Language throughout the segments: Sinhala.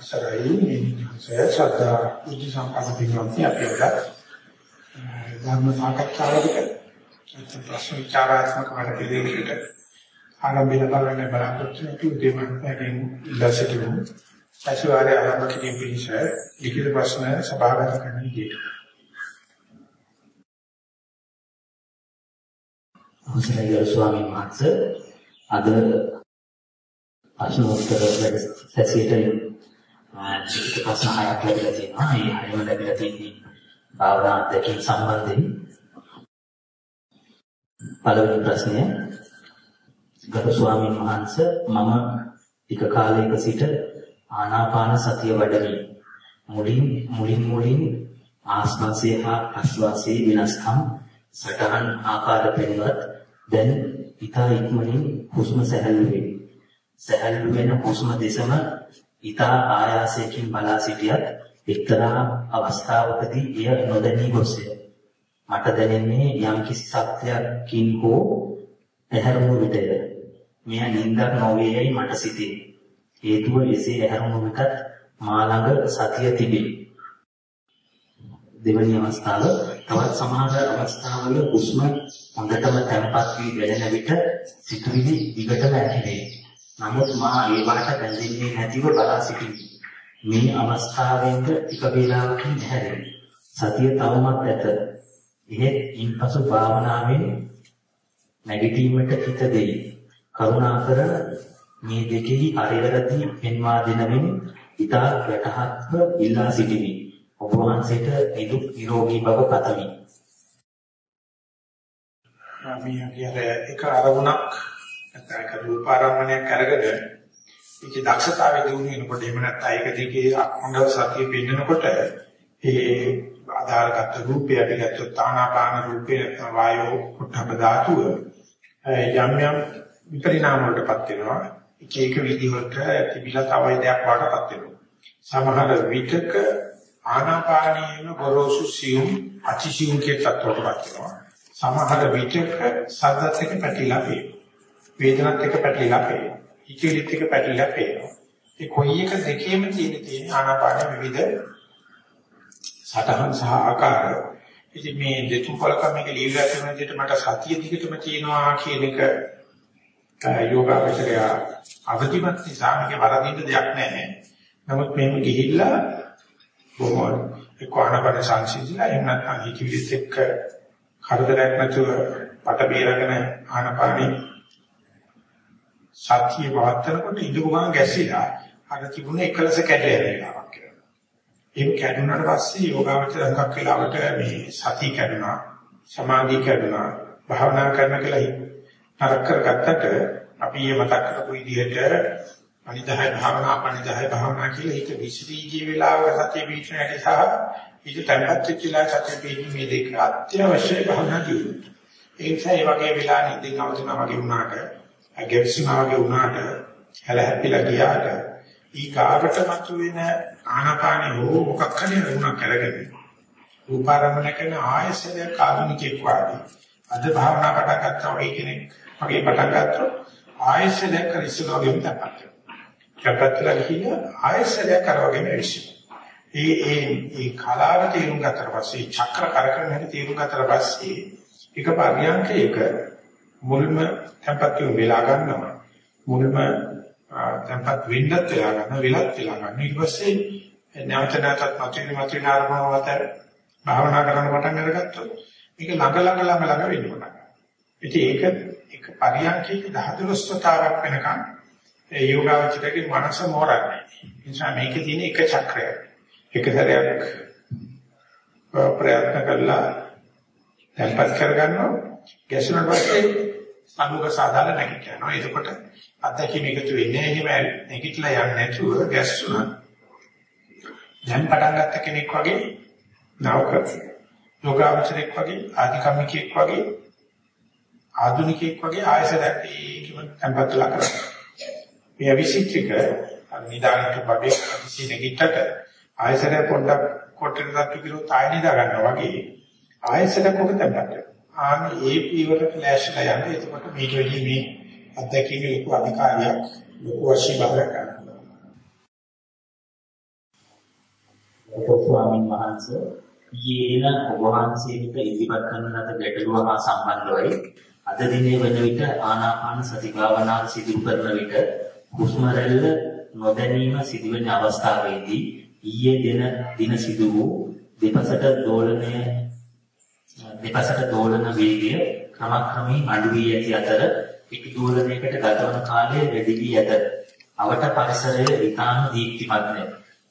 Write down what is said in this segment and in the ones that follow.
සරයි මේ සදා බුද්ධ සම්පන්න පින්වත්නි අපි අද ධර්ම සාකච්ඡාවකට නැත්නම් ප්‍රශ්න විචාරාත්මක වැඩපිළිවෙලකට ආරම්භ ලබන්න බලාපොරොත්තු වෙන දෙමන්තකින් ඉල්ලා සිටිමු. සතිವಾರයේ ආරම්භ කිරීම පිණිස ලිඛිත ප්‍රශ්න සභාගත කරන විදියට. අවසරයි ගරු ස්වාමීන් වහන්සේ අද ප්‍රශ්නෝත්තර සැසියට ලිඛිත ප්‍රශ්න හයක් ලැබිලා තියෙනවා. මේ හයම ලැබිලා තියෙන්නේ භාවනා අධ්‍යක්ෂක සම්බන්ධයෙන්. පළවෙනි ප්‍රශ්නය ගරු ස්වාමීන් වහන්සේ මම ටික කාලයක සිට ආනාපාන සතිය වඩමි. මුලින් මුලින් මුලින් ආස්වාසය හා ප්‍රස්වාසයේ වෙනස්කම් සටහන් ආකාර පෙන්වත් දැන් ඊතා ඉක්මනින් හුස්ම සැහැල්ලු වේ. සැහැල්ලු වෙන හුස්ම දෙසම ඊතා ආයාසයෙන් බලා සිටියත් එක්තරා අවස්ථාවකදී එය නොදැනී ගොස්ය. මට දැනෙන්නේ යම්කිසි සත්‍යයකින් හෝ ඇහැරුණු විටය. මෙය නින්දක් නොවේයයි මට සිතේ. හේතුව එසේ ඇහැරුණු විටත් මා ළඟ සතිය තිබේ. දෙවැනි අවස්ථාව තවත් සමහර අවස්ථාවල හුස්ම හොඳටම තැම්පත් වී දැනෙන විට සිතුවිලි දිගටම ඇතිවේ. නමුත් මා ඒ වාට බැඳෙන්නේ නැතිව බලා සිටිමි. මේ අවස්ථාවෙන්ද ටික වේලාවකින් හැරේ. සතිය තවමත් ඇත. එහෙත් ඉන්පසු භාවනාවෙන් නැගිටීමට හිත දෙයි. කරුණාකර මේ දෙකෙහි හරිවැරදි පෙන්වා දෙනමින් ඊතා වැටහත්ව ඉල්ලා සිටිමි. ඔබ වහන්සේට නිදුක් නිරෝගී බව පතමි. මේ කියන්නේ එක අරමුණක් නැත්නම් ඒක රූපාරම්මණයක් අරගෙන ඒකේ දක්ෂතාවය දිනු වෙනකොට එහෙම නැත්නම් ඒක දිගේ අඛණ්ඩව සතිය පෙන්නකොට ඒ ආධාරගත රූපය පිළිගත්තොත් තානාපාන රූපේ නැත්නම් වායෝ කුඨබ ධාතුව යම් යම් විපරිණාම වලටපත් වෙනවා. එක එක විදිහකට තිබිලා තවයි දෙයක් වඩටපත් වෙනවා. සමහර විතක ආනාපානීයම ගොරෝසු සියුම් අතිසියුම් කිය තත්ත්වයකටපත් වෙනවා. සමහර විතක සද්දත් එක පැටිලා පේනවා. වේදනත් එක පැටලිලා පේනවා. හිතවිලිත් එක පැටලිලා පේනවා. ඒ කොයි එක දෙකේම තියෙන තියෙන ආනාපාන විවිධ සතහන් සහ ආකාර. ඉතින් මේ දෙතුන් පළක මේක ලියලා තියෙන විදිහට මට සතිය දිගටම තියෙනවා කියන එක යෝගාවචරය අවදිමත් නිසා මේක වරදින්න දෙයක් නැහැ. නමුත් මේක ගිහිල්ලා බොහොම එක්ක ආනාපාන සංසිඳිලා එහෙම නැත්නම් හිතවිලිත් එක්ක කරදරයක් නැතුව පට බේරගෙන ආනාපානේ සත්‍ය පවත්තරකොට ඉඳපු ගමන් ගැසිලා අර තිබුණ එකලස කැඩලා යනවා කියලා. ඒක කැඩුනට පස්සේ යෝගාවචර හුඟක් වෙලාවට මේ සතිය කැඩුනා, සමාධිය කැඩුනා, භාවනා කරන කියලා නරක කරගත්තට අපි මේ මතක් කරපු විදිහට අනිදාය භාවනා අපනිදාය භාවනා කියලා හිත විසිරී ගිය වෙලාවක සතිය පිටන හැටි සහ හිත තැන්පත් වෙච්චලා සතිය පිටින් මේ දෙක අත්‍යවශ්‍ය භාවනා දියුණුව. ඒ නිසා මේ වගේ වෙලා නිදින් අවදිනා වගේ වුණාට ගැස්සුනාගේ වුණාට හැල හැපිලා ගියාට ඊකාවට මතුවෙන ආනාපානෙ හෝ මොකක් හරි වුණා කරගෙන රූපාරම්භන කරන ආයසය කාරුණිකෙක් වාගේ අද භාවනා පටන් ගත්තා වගේ කෙනෙක් වගේ පටන් ගත්තා ආයසය දැක්ක ඉස්සරහගෙම තපත් කැපත්තලා ගිහින් ආයසය කරවගෙන විශ්ව ඒ ඒ ඒ කලාව තේරුම් ගත්තට පස්සේ චක්‍ර කරකරන හැටි තේරුම් ගත්තට පස්සේ එක පරියන්කයක මුල්ම tempat වෙලා ගන්නවා. මුල්ම tempat වෙන්නත් වෙලා ගන්නවා වෙලත් වෙලා ගන්නවා. ඊට පස්සේ නැවත නැවතත් මතුවෙන මතුවෙන ආරම්භව මත භාවනා කරන්න පටන් අරගත්තොත් මේක ළඟ ළඟ ළඟ ළඟ වෙන්න පටන් ගන්නවා. ඉතින් ඒක එක පරියන්කේ 14 ස්වතාවක් වෙනකන් ඒ යෝගාවචරයේ මනස මෝරන්නේ. නිසා මේකේ තියෙන එක චක්‍රයක් එක සැරයක් ප්‍රයත්න කළා tempat කරගන්නවා. ගැසුණට පස්සේ සම්මුඛ සාධාරණ නැගිටිනවා. එතකොට අත්දැකීම එකතු වෙන්නේ එහෙම නැගිටලා යන්නේ නැතුව ගැස්සුණා. දැන් පටන් ගත්ත කෙනෙක් වගේ නවක යෝගාවචරයක් වගේ ආධිකම්මිකයෙක් වගේ ආධුනිකයෙක් වගේ ආයසරයක් ඒකම tempatලා කරනවා. මේ විශිෂ්ටික නිදානට බඩේ කිසි නැගිටට ආයසරය පොඩ්ඩක් කොටට තත්තු කිරෝ තාය නිදා ගන්නවා වගේ ආයසරයක් ඔබ tempatලා ආන්නේ ඒ පීවරට ලෑස්තිලා යන එතකොට මේක වැඩි මේ අත්දැකීමේ ලොකු අධිකාරියක් ලොකු වශයෙන් බාර ගන්නවා ස්වාමින් වහන්සේ ඊයේන ඔබ වහන්සේට ඉදිරිපත් කරන ලද ගැටලුව හා සම්බන්ධවයි. අද දිනේ වන විට ආනාපාන සති භාවනාව සිදු කරන විට හුස්ම රැල්ල නොදැනීම සිදුවෙන අවස්ථාවේදී ඊයේ දින දින සිදු වූ දෙපසට දෝලනය දෙපසට දෝලන වේගය ක්‍රමක්‍රමයෙන් අඩු වී ඇති අතර පිටි දෝලනයකට ගතවන කාලය වැඩි වී ඇත. අවට පරිසරය ඉතාම දීප්තිමත්ය.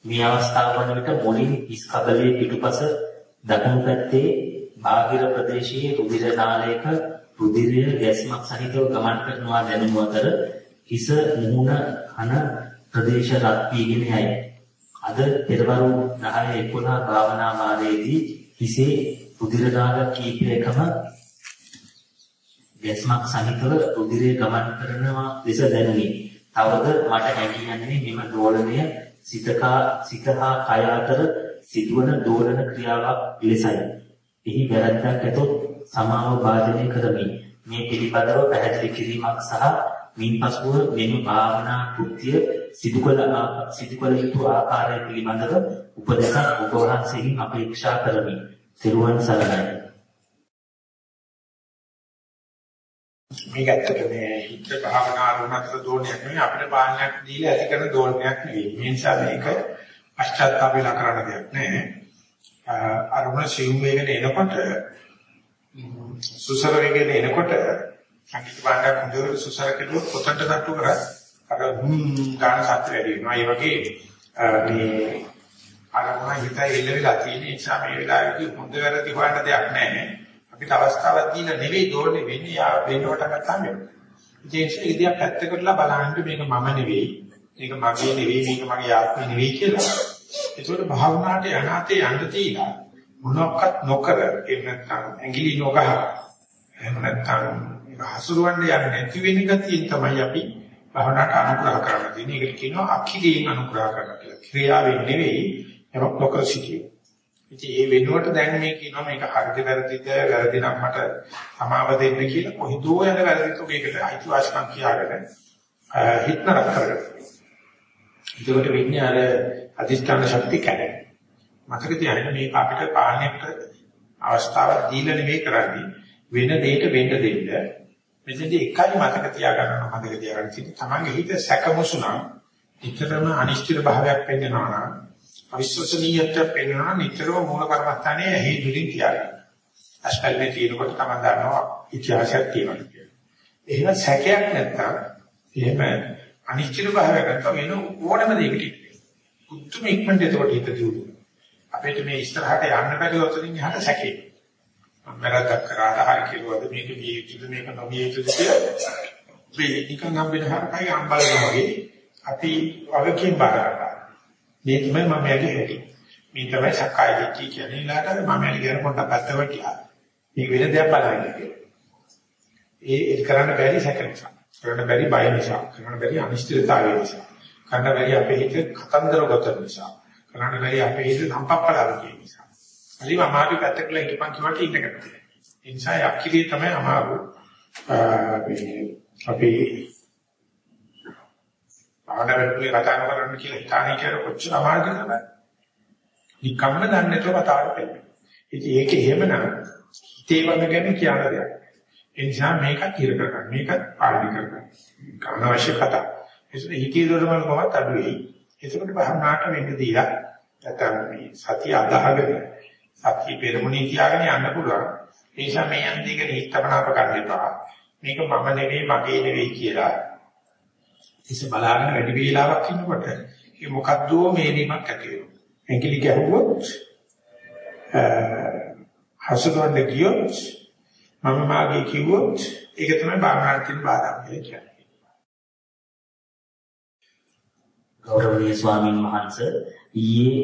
මේ අවස්ථාව වන විට මුලින් හිස් කබලයේ පිටුපස දකුණු පැත්තේ බාහිර ප්‍රදේශයේ රුධිර නාලයක රුධිරය ගැස්මක් සහිතව ගමන් කරනවා දැනුම අතර හිස මුහුණ කන ප්‍රදේශ රත් වීගෙන යයි. අද පෙරවරු 10 11 භාවනා වාරයේදී හිසේ රුධිර නාල කීපයකම ගැස්මක් සහිතව රුධිරය ගමන් කරනවා ලෙස දැනුනි. තවද මට හැඟියන්නේ මෙම දෝලනය සිතකා සිතහා කය අතර සිදුවන දෝලන ක්‍රියාවක් ලෙසයි. එහි වැරැද්දක් ඇතොත් සමාව වාදනය කරමි. මේ පිළිබඳව පැහැදිලි කිරීමක් සහ මින්පසුව මෙම භාවනා කෘත්‍ය සිදු කළ සිදු කළ යුතු ආකාරය පිළිබඳව උපදේශක් ඔබ වහන්සේගෙන් අපේක්ෂා කරමි. සිරුවන් සරණයි. මේක ඇත්තට මේ හිත භාවනා අරමුණකට දෝණයක් නෙවෙයි අපිට පාලනයක් දීලා ඇති කරන දෝණයක් නෙවෙයි. මේ නිසා මේක පශ්චාත්තාප වෙලා කරන්න දෙයක් නෑ. අරමුණ සිව් වේගන එනකොට සුසර වේගන එනකොට සංගීත භාණ්ඩයක් හොඳට සුසර කෙරුවොත් පොතට තට්ටු කරා අර හුම් ගාන සත්‍ය වැඩි වෙනවා. ඒ වගේ මේ අරමුණ හිතයි එල්ල වෙලා තියෙන නිසා මේ වෙලාවේදී හොඳ වැරදි හොයන්න දෙයක් නැහැ. අපිට අවස්ථාවක් දීලා නෙවෙයි දෝරන්නේ වෙන්නේ යා වෙනවට ගත්තාම වෙනවා. ඒ නිසා ඉතින් පැත්තකටලා බලන්න මේක මම නෙවෙයි. මේක මගේ නෙවෙයි මේක මගේ ආත්මය නෙවෙයි කියලා. ඒකෝට භාවනාවට යනාතේ යන්න තියලා මොනක්වත් නොකර ඒ නැත්තම් ඇඟිලි නොගහ එහෙම නැත්තම් හසුරවන්න යන්නේ නැති වෙන ගතියෙන් තමයි අපි භාවනාවට අනුග්‍රහ කරන්න තියෙන්නේ. ඒකට කියනවා අඛිලයෙන් අනුග්‍රහ කරනවා කියලා. ක්‍රියාවෙන් නෙවෙයි යමක් නොකර සිටීම. ඉතින් ඒ වෙනුවට දැන් මේ කියනවා මේක හරිද වැරදිද වැරදි නම් මට සමාව දෙන්න කියලා කොහොදෝ යන වැරදිත් ඔකේකට අයිතිවාසිකම් කියාගෙන හිතනක් කරගන්න. ඒකට වෙන්නේ අර අධිෂ්ඨාන ශක්තිය කැඩෙන. මතක තියාගන්න මේක අපිට පාලනයට අවස්ථාවක් දීලා නෙවෙයි කරන්නේ වෙන දෙයක වෙන්න දෙන්න. මෙතනදී එකයි මතක තියාගන්න මතක තියාගන්න තියෙන්නේ තමන්ගේ හිත සැකමුසුනම් නිතරම අනිශ්චිත භාවයක් වෙන්නවා නම් අවිශ්වසනීයත්වයක් වෙන්නවා නිතරම මූල කර්මස්ථානයේ හේතුලින් තියාගන්න. අස්පල්නේ තියෙනකොට තමන් දන්නවා ඉතිහාසයක් තියෙනවා කියලා. එහෙම සැකයක් නැත්තම් එහෙම අනිශ්චිත භාවයක් නැත්තම් වෙන ඕනම දෙයකට උතුම් ඉක්මනට ඒකට හිත දියුණු. අපිට මේ ඉස්සරහට යන්න බැරි ඔතනින් එහාට සැකේ. මම වැරද්දක් කරාට හරි කිව්වද මේක විය යුතුද මේක නොවිය යුතුද කියලා. මේ නිකන් හම්බෙන හරකයි අම්බලනවා වගේ අපි වගකීම් බාර ගන්නවා. මේ තමයි මම යගේ හැටි. මේ තමයි සක්කාය දිට්ඨිය කියන්නේ. ඊළාට මම යගේ ගැන පොඩ්ඩක් පැත්තකට මේ වෙන දෙයක් බලන්න කියලා. ඒ ඒක කරන්න බැරි සැක නිසා. කරන්න බැරි බය නිසා. කරන්න බැරි අනිශ්චිතතාවය නිසා. කරන්න බැරි අපේ හිත කතන්දර ගොත නිසා. කරන්න බැරි අපේ හිත සම්පප්පලාව කියන නිසා. හරිම අමාරු පැත්තකල හිටපන් කිව්වට ඉන්න කැමතියි. ඒ නිසා අක්කිරිය තමයි අමාරු. අපි ආඩවැටුලේ කතා කරන්න කියලා හිතානේ කියලා කොච්චර අමාරුද තමයි. නිකම්ම දන්නේ නැතුව කතාවට පෙන්නන. ඉතින් ඒක එහෙමනම් හිතේ වගේ ගැන කියන දෙයක්. ඒ නිසා මේකත් ඉර කරගන්න. මේකත් පාලනය කරගන්න. අනවශ්‍ය කතා. ඒසන හිතේ දොරමල් කොහොමද අඩු වෙයි. ඒකට බහනාට වෙන්න දීලා නැත්නම් මේ සතිය අදහගෙන සතිය පෙරමුණේ තියාගෙන යන්න පුළුවන්. ඒ නිසා මේ අන්තිකේ හිතපනාප ගන්න එපා. මේක මම නෙවෙයි මගේ නෙවෙයි කියලා. ඉතින් බලාගෙන වැඩි වේලාවක් ඉන්නකොට ඒ මොකද්ද මේරීමක් ඇති වෙනවා. එංගිලි ගැහුවොත් හසුරවන්න ගියොත් මම මාගේ කිව්වොත් ඒක තමයි භාවනාවට තියෙන බාධා කියලා කියන්නේ. ගෞරවනීය ස්වාමින් වහන්සේ ඊයේ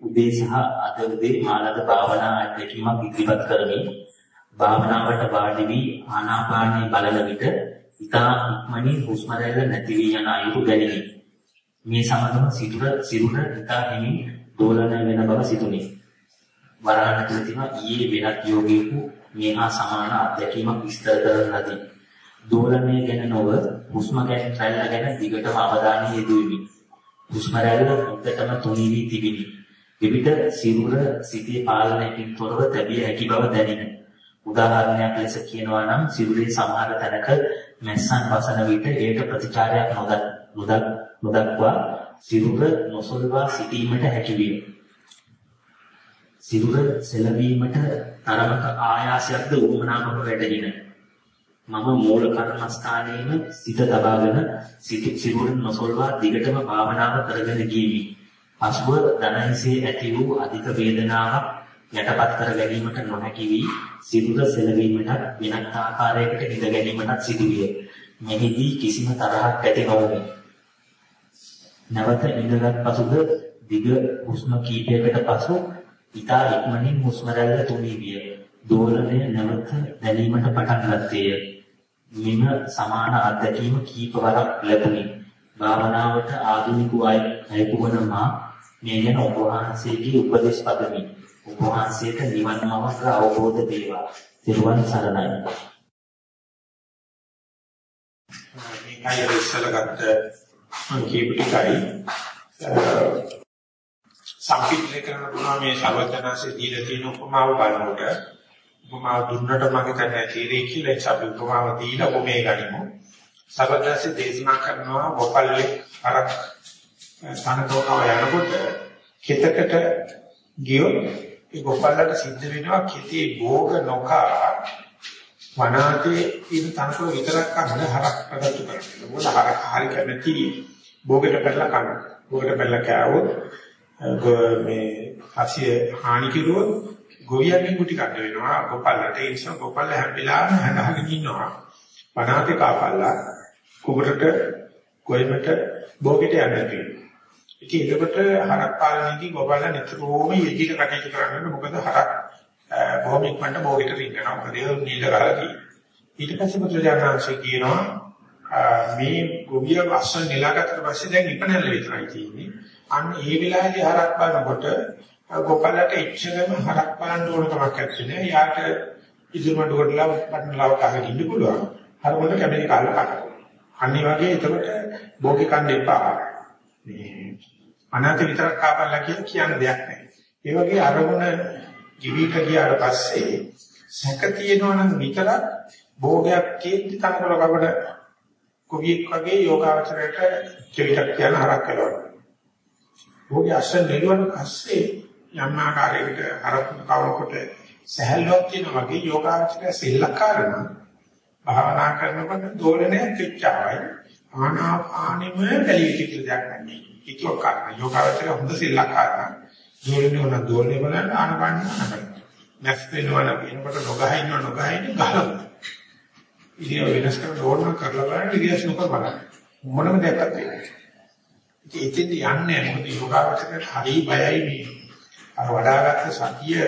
උදේ සහ අද උදේ මාළද භාවනා අධ්‍යක්ීමක් ඉදිරිපත් කරමින් භාවනාවට වාඩි වී ආනාපානයේ බලන විට ඉතා ඉක්මනින් හුස්ම රැල්ල නැති වී යන අයුරු දැනිනි. මේ සමගම සිරුර සිරුර ඉතා හිමින් දෝලන වෙන බව සිතුනි. වරහන් ඇතුළේ තියෙන ඊයේ වෙනත් යෝගීකු මේ හා සමාන අත්දැකීමක් විස්තර කරන ලදී. දෝලනය ගැන නොව හුස්ම ගැන රැල්ල ගැන දිගටම අවධානය යොදුවෙමි. හුස්ම රැල්ල හොඳටම තුනී වී තිබිනි. විවිධ සිරුර සිටී පාලනයකින් තොරව තැබිය හැකි බව දැනින. උදාහරණයක් ලෙස කියනවා නම් සිරුරේ සමහර තැනක මැස්සන් වසන විට ඒට ප්‍රතිචාරයක් නොදක් නොදක්වා සිරුර නොසොල්වා සිටීමට හැකි විය. සිරුර සෙලවීමට තරමක ආයාසයක්ද උවමනාවක වැඩින. මම මූල කර්මස්ථානයේම සිත තබාගෙන සිත සිරුර නොසොල්වා දිගටම භාවනාව කරගෙන ගියමි. පසුව දනහිසේ ඇති වූ අධික වේදනාවක් යටපත් කර ගැනීමට නොහැකි වී සිරුර සෙලවීමට වෙනත් ආකාරයකට ඉඳ ගැනීමට සිදුවිය. මෙහිදී කිසිම තරහක් ඇති නොවුනි. නැවත ඉඳගත් පසුද දිග හුස්ම කීපයකට පසු ඊතා ඉක්මනින් හුස්ම රැල්ල තුනී විය. දෝලනය නැවත දැනීමට පටන් ගත්තේය. මෙම සමාන අත්දැකීම කීප වරක් ලැබුණි. භාවනාවට ආධුනික අයෙකු වන මා මේ ගැන ඔබ වහන්සේගේ උපදෙස් පදමි. ඔබ වහන්සේට නිවන් මාර්ග අවබෝධ වේවා. ත්‍රිවන් සරණයි. මේකයි ඉස්සලගත්ත මම කියපු ටිකයි සම්පිට්ඨ කරන පුළුවන් මේ සර්වඥාන්සේ දීලා තියෙන උපමාව බලනකොට උපමාව දුන්නට මගේ තැන තීරේ කියලා ඒ අපි උපමාව දීලා ඔබේ ගනිමු සර්වඥාන්සේ දේශනා කරනවා වපල්ලේ අරක් තනතෝකව යනකොට කෙතකට ගියොත් ඒ වපල්ලට සිද්ධ වෙනවා කෙතේ භෝග නොකා වනාතේ ඉන්න තනතෝ විතරක් අහන හරක් ප්‍රදත්තු කරනවා. මොකද හරක් හරි කැමැති භෝගයට පැනලා කන භෝගයට පැනලා කෑවොත් මේ හසිය හානි කිරුවොත් ගොවියන්ගේ කුටි කඩ වෙනවා. ගොපල්ලට ඒ නිසා ගොපල්ල හැම වෙලාවෙම හඳහගෙන ඉන්නවා. වනාතේ කාපල්ලා කුඹරට ගොයමට භෝගයට යන්නේ තියෙනවා. ඉතින් ඒකට හරක් පාලනයේදී ගොපල්ල නිතරම යෙජිට කටයුතු කරන්නේ මොකද හරක් බොහොම ඉක්මනට භෝගයට රින්ගනවා මොකද ඒ නිල ගාලා තියෙනවා ඊට පස්සේ පුත්‍රජානංශය කියනවා මේ ගොවිය වස්සන් නෙලාගත්තට පස්සේ දැන් ඉපනැල්ල විතරයි තියෙන්නේ අන්න ඒ වෙලාවේදී හරක් බලනකොට ගොපලට ඉච්ඡනම හරක් බලන්න ඕන කමක් නැත්තේ. යාට ඉදුමඩ කොටලා පටන්ලාව කහගෙන ඉන්න පුළුවන්. හරකට කැමති කාලා කනවා. අනිත් වගේ එතකොට භෝගි කන්න එපා. මේ අනාත විතරක් කාපල්ලා කියලා කියන්න දෙයක් නැහැ. ඒ වගේ අරමුණ ජීවිත ගියාට පස්සේ සැක තියෙනවා නම් විතරක් භෝගයක් තියෙද්දි තනකොළ කවඩ කුවියෙක් වගේ යෝගාවචරයට ජීවිතක් කියන හරක් කරනවා. භෝගේ අස්සෙන් නෙළුවන් පස්සේ යම් ආකාරයකට අරමුණ කවනකොට සහැල්ලුවක් තියෙන වගේ යෝගාචරය සෙල්ලක්කාරන භාවනා කරනකොට දෝලනයක් කිච්චාවයි ආනාපානෙම බැලිවිති කියලා දෙයක් නැහැ. කිතුවක් කරන යෝගාචරය හොඳ සෙල්ලක්කාරන දෝලනේ වල දෝලනේ බලන්න ආනාපානෙ නෑ. නැස් වෙනවා නම් එනකොට නොගහින්න නොගහින්න ගහනවා. ඉතින් වෙනස් කරන ඕන කරලා බලන්න ඉතින් නොකර බලන්න. මොනම දෙයක් නැහැ. ඉතින් යන්නේ මොකද යෝගාවචරයට හරි බයයි මේ අර වඩාගත්ත සතිය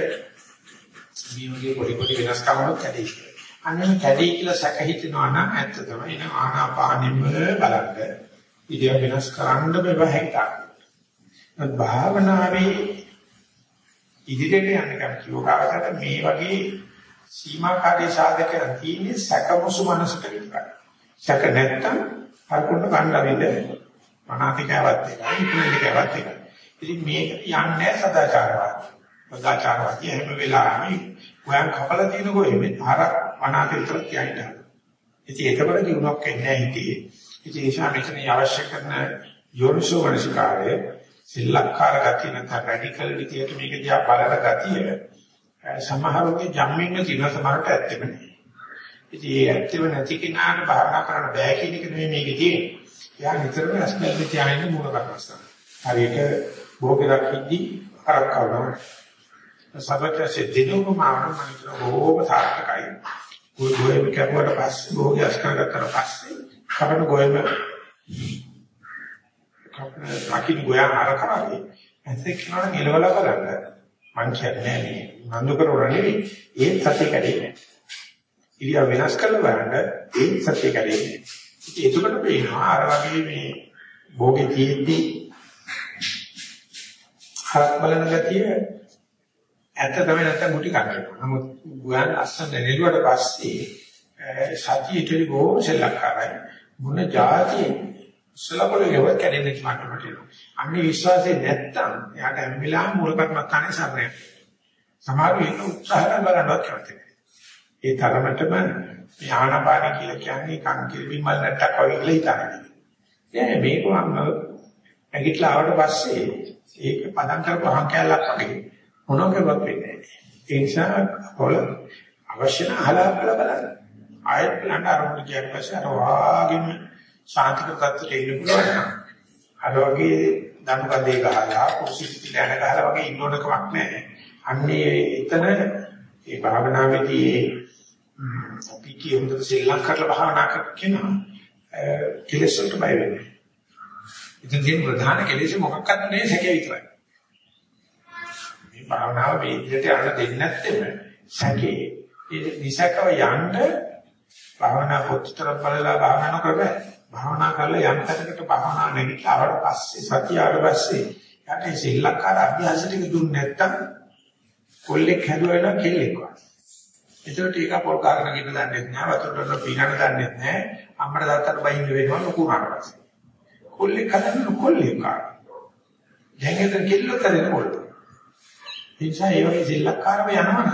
මේ වගේ පොඩි පොඩි වෙනස්කම් වල කැඩේ. අන්න කැඩේ කියලා සැක හිතනවා නම් ඇත්ත තමයි නේ ආනාපානෙම බලන්න. ඉතින් වෙනස් කරන්න බෑ හැකියාව. භාවනාවේ ඉදිරියට යන්න කැමති යෝගාවචරයට මේ වගේ සීමාකාරී සාධකයන් තියෙන්නේ සැකමසු මනසට විතරයි. සැක නැත්තම් හරකුන්න ගන්න වෙන්නේ මනාපිකවත් එකයි ඉක්මනටවත් එකයි. ඉතින් මේක යන්නේ සදාචාරවාද. සදාචාරවාදී හැම වෙලාවෙම ගෝයන් කපලා තියෙන ගෝයෙ අර මනාපි විතර කියයිද. ඉතින් ඒකවල දිනුවක් එන්නේ හිතේ. ඉතින් ඒ නිසා මෙතන අවශ්‍ය කරන යෝනිසෝ වනසිකාරය සිල්ලක්කාර ගතිය නැත්නම් රැඩිකල් විදියට මේක දිහා බලන ගතිය සමහරවිට ජම්මින්ම තියෙන සමහරට ඇත්තෙම නෑ. ඉතින් ඒ ඇත්තෙම නැති කෙනාට භාවනා කරන්න බෑ කියන එක නෙමෙයි මේකේ තියෙන්නේ. එයා නිතරම ඇස්පල්ලේ තියාගෙන මූල කර්මස්ථාන. හරියට භෝගයක් ඉද්දි අරක් කරනවා. සබකසේ දිනුම මාන මනිතර බොහෝම සාර්ථකයි. કોઈ ගොයම කරුවට පස්සේ භෝගය අස්කරගත්තට පස්සේ කපන ගොයම කපන රකින් ගොයා අර කරන්නේ. ඇත්තේ කියනවා ගෙලවලා බලන්න. මං කියන්නේ මේ නන්දු කරවර නෙවෙයි. ඒ සත්‍ය කැඩෙන්නේ. ඉරියා වෙනස් කරලා බලන්න ඒ සත්‍ය කැඩෙන්නේ. එතකොට පේනවා අර වගේ මේ භෝගේ තියෙද්දි හරක් බලන ගතිය ඇත්ත තමයි නැත්නම් මුටි ගන්නවා. නමුත් ගුවන් අස්සන නෙළුවට පස්සේ සතිය ඉතිරි බොහොම සෙල්ලක්කාරයි. මොන જાති සලකොලේව කැඩෙන්න මට්ටමට එනවා. අන්නේ විශ්වාසය නැත්තම් එයාට හැම වෙලාවෙම මූල කර්මස්ථානේ සරණ සමහර වෙන්න උත්සාහ කරනවත් කැමති ඒ තරමටම මේ ආනාපාන කියලා කියන්නේ කන් කිරිබින් මල් නැට්ටක් වගේ කියලා හිතන්නේ. දැන් මේක මම ඇගිටලා ආවට පස්සේ ඒක පදම් කරපු අහං කැලලක් වගේ මොනකවත් වෙන්නේ නැහැ. ඒ නිසා පොළ අවශ්‍ය නැහලා බලන්න. ආයෙත් බලන්න අරමුණ කියන පස්සේ අර වාගෙම ශාන්තික තත්ත්වයට එන්න පුළුවන් නම් අර වගේ දනුකදේ ගහලා කුරුසි පිටිල යන ගහලා වගේ ඉන්න ඕන කමක් නැහැ. අන්නේ එතන ඒ භාවනාවේදී අපි කියමුද ශ්‍රී ලංකාවට භාවනා කරන කෙලෙස් වලට බය වෙන්නේ. ඉතින් තියෙන ප්‍රධාන කෙලෙස් මොකක්වත් නෙවෙයි සැකේ විතරයි. මේ භාවනාව මේ විදිහට යන්න දෙන්නේ නැත්නම් සැකේ ඒ නිසකව යන්න භාවනා පොත්තර බලලා භාවනා කරබෑ. භාවනා කරලා යම් තැනකට භාවනා නැගිටලා ආවට පස්සේ සතිය ආවට පස්සේ යට සිල්ලක්කාර අභ්‍යාස ටික දුන්නේ නැත්තම් කොල්ලෙක් හැදුවා වෙනවා කෙල්ලෙක් වගේ. ඒකට ඒක පොල් කාරණා කියන දන්නේ නැහැ වතුරට පීනන්න දන්නේ නැහැ අම්මට තාත්තට බයින්න වෙනවා ලොකු උනාට පස්සේ. කොල්ලෙක් හදන්න කොල්ලෙක් කාර. දැන් ඒක කෙල්ලෝ කරේ කොල්ල. ඒ නිසා ඒ වගේ සිල්ලක්කාරව යනවනම්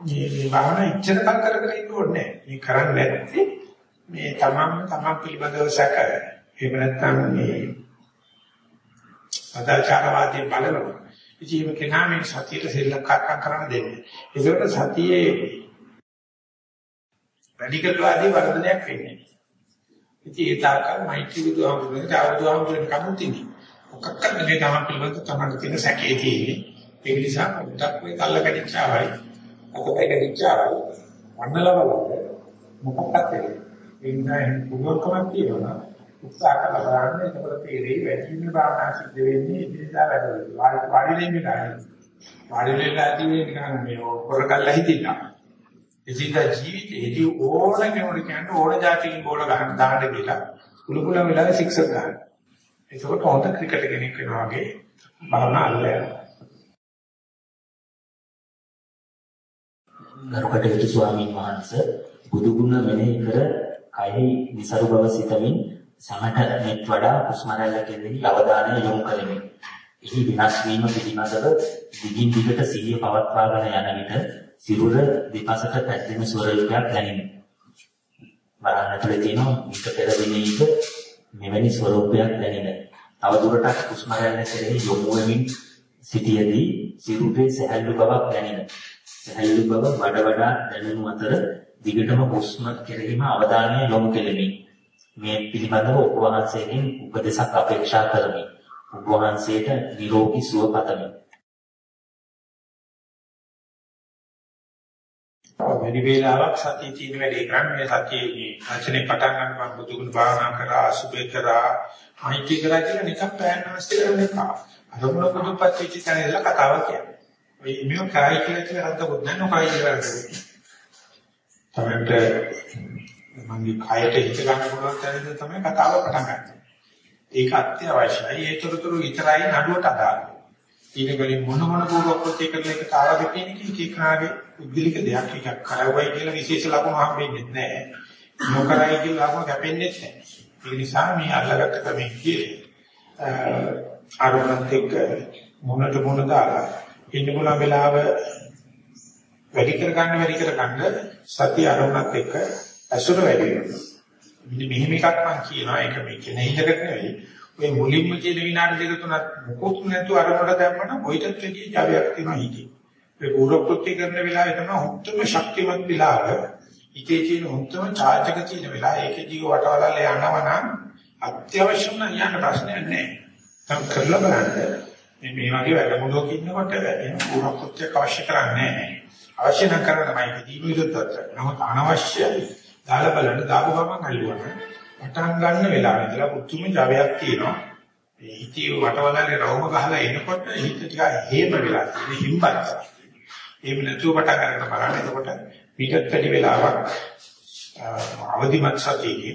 මේ මේ භාවනා ඉච්ඡන කල් කර කර ඉන්න ඕනේ නැහැ. මේ කරන්නේ නැත්නම් මේ තමන් තමන් පිළිබඳව සැක එහෙම නැත්නම් මේ සදාචාරවාදී බලනවා. ඉතින් මේ කෙනා මේ සතියට සෙල්ලක්කාරකම් කරන්න දෙන්නේ. ඒකට සතියේ රැඩිකල් වාදී වර්ධනයක් වෙන්නේ. ඉතින් ඒ තාකල් මෛත්‍රී බුදුහාමුදුරනේ ආවුදුහාමුදුරනේ කමුතිනි. මොකක්ද මේ තමන් පිළිබඳව තමන් තියෙන සැකේ තියෙන්නේ. ඒ නිසා පොඩ්ඩක් මේ කල්ල කැටිච්චාවයි අතපය කැටිච්චාවයි වන්නලවල මොකක්ද වෙන්නේ. ඒ නිසා පුළුවන්කමක් තියෙනවා උත්සාහ කරලා බලන්න. එතකොට තේරෙයි වැඩිම භාවනා සිද්ධ වෙන්නේ ඉතිරිදා වැඩවලදී වාඩි වාඩි වෙන්නේ නැහැ වාඩි වෙලාදී නිකන් මේ කරකල්ලා හිටින්න. ඉතින්දා ජීවිතේදී ඕන කෙනෙකුට කියන්න ඕන જાතිකින් බෝල ගන්න දාන්න කියලා. කුළු කුළු වෙලාවේ සික්සර් ගන්න. එතකොට හොඳ ක්‍රිකට් කෙනෙක් වෙනවා වගේ භාවනා අල්ලලා ගරුකටයුතු ස්වාමීන් වහන්සේ බුදු ගුණ මෙනෙහි කර කයෙහි විසරු බව සිතමින් සමට මෙත් වඩා හුස්ම රැල්ල කෙරෙහි අවධානය යොමු කරමි. එහි විනාශ වීම පිළිබඳව දිගින් දිගට සිහිය පවත්වාගෙන යන විට සිරුර දෙපසට පැද්දෙන ස්වරූපයක් දැනිනි. බලන්නට තියෙනවා විට පෙර දිනේක මෙවැනි ස්වරූපයක් දැනින. තව දුරටත් හුස්ම රැල්ල කෙරෙහි යොමු වෙමින් සිටියේදී සිරුරේ සැහැල්ලු බවක් දැනින. සැහැල්ලු බව වඩ වඩා දැනුණු අතර දිගටම හුස්ම කෙරෙහිම අවධානය යොමු කෙලෙමි. මේ පිළිබඳව ඔබ වහන්සේගෙන් උපදේශක් අපේක්ෂා කරමි. ඔබ වහන්සේට නිරෝගී සුව පතමි. වැඩි වේලාවක් සතිය තියෙන වැඩේ කරන්නේ සතියේ රචනයේ පටන් ගන්න මම බුදුගුණ භාවනා කරා අසුබේ කරා මෛත්‍රී කරා කියලා නිකන් පෑන් අවශ්‍ය කරන එක. අරමුණ පුදුපත් වෙච්ච තැන ඉඳලා කතාව කියන්නේ. මේ මෙව කරයි කියලා කියන හදකුත් නැහැ නොකයි කියලා කියන්නේ. තමයි මගේ කයට හිත ගන්න පුළුවන් තැනදී තමයි කතාව පටන් ගන්න. ඒක අත්‍යවශ්‍යයි. ඒතරතුරු විතරයි නඩුවට අදාළ. ඊට කලින් මොන මොන පූර්වප්‍රත්‍ය කරලා එක කාවද කියන එක එක එකාගේ උද්දලික දෙයක් එකක් කරවයි කියලා විශේෂ ලකුණු හම්බෙන්නේ නැහැ. නොකරයි කියලා ලකුණු කැපෙන්නේ නැහැ. ඒ නිසා මේ අල්ලගත්ත කමේ කියේ ආරම්භත් එක්ක මොනට මොන දාලා ඉන්න පුළුවන් වෙලාව වැඩි කර ගන්න වැඩි කර ගන්න සතිය අරමුණත් එක්ක ඇසුර වැඩි වෙනවා. මෙන්න මෙහෙම එකක් මම කියනවා ඒක මේ කියන්නේ හිතකට නෙවෙයි. ඔය මුලින්ම කියන විනාඩි දෙක තුනක් මොකොත් නැතුව අරමුණට දැම්මම ඔයිටත් වැඩි ජාවයක් තියෙනවා හිතේ. ඒ පූර්වකෘත්‍ය කරන වෙලාවේ තමයි හොඳම ශක්තිමත් වෙලාව. හිතේ තියෙන හොඳම චාර්ජ් එක තියෙන වෙලාව ඒකදී වටවලල්ල යනවා නම් අත්‍යවශ්‍යම යන්න ප්‍රශ්නයක් නැහැ. තම කරලා බලන්න. මේ මේ වගේ වැඩමුළුවක ඉන්නකොට එහෙම පූර්වකෘත්‍ය අවශ්‍ය කරන්නේ නැහැ. අවශ්‍ය නම් කරන තමයි දීප විරුද්ධත්ව. නමුත් අනවශ්‍යයි. දාලා බලන්න දාපු ගමන් අල්ලුවම පටන් ගන්න වෙලාවෙ ඉඳලා පුතුම ජවයක් තියෙනවා. මේ හිතේ වටවලල්ලේ රවුම ගහලා එනකොට හිත ටික හේම වෙලා තියෙන හිම්බත්. එහෙම නැතුව පටන් ගන්න බලන්න. එතකොට පිටත් වැඩි වෙලාවක් අවදිමත් සතියේ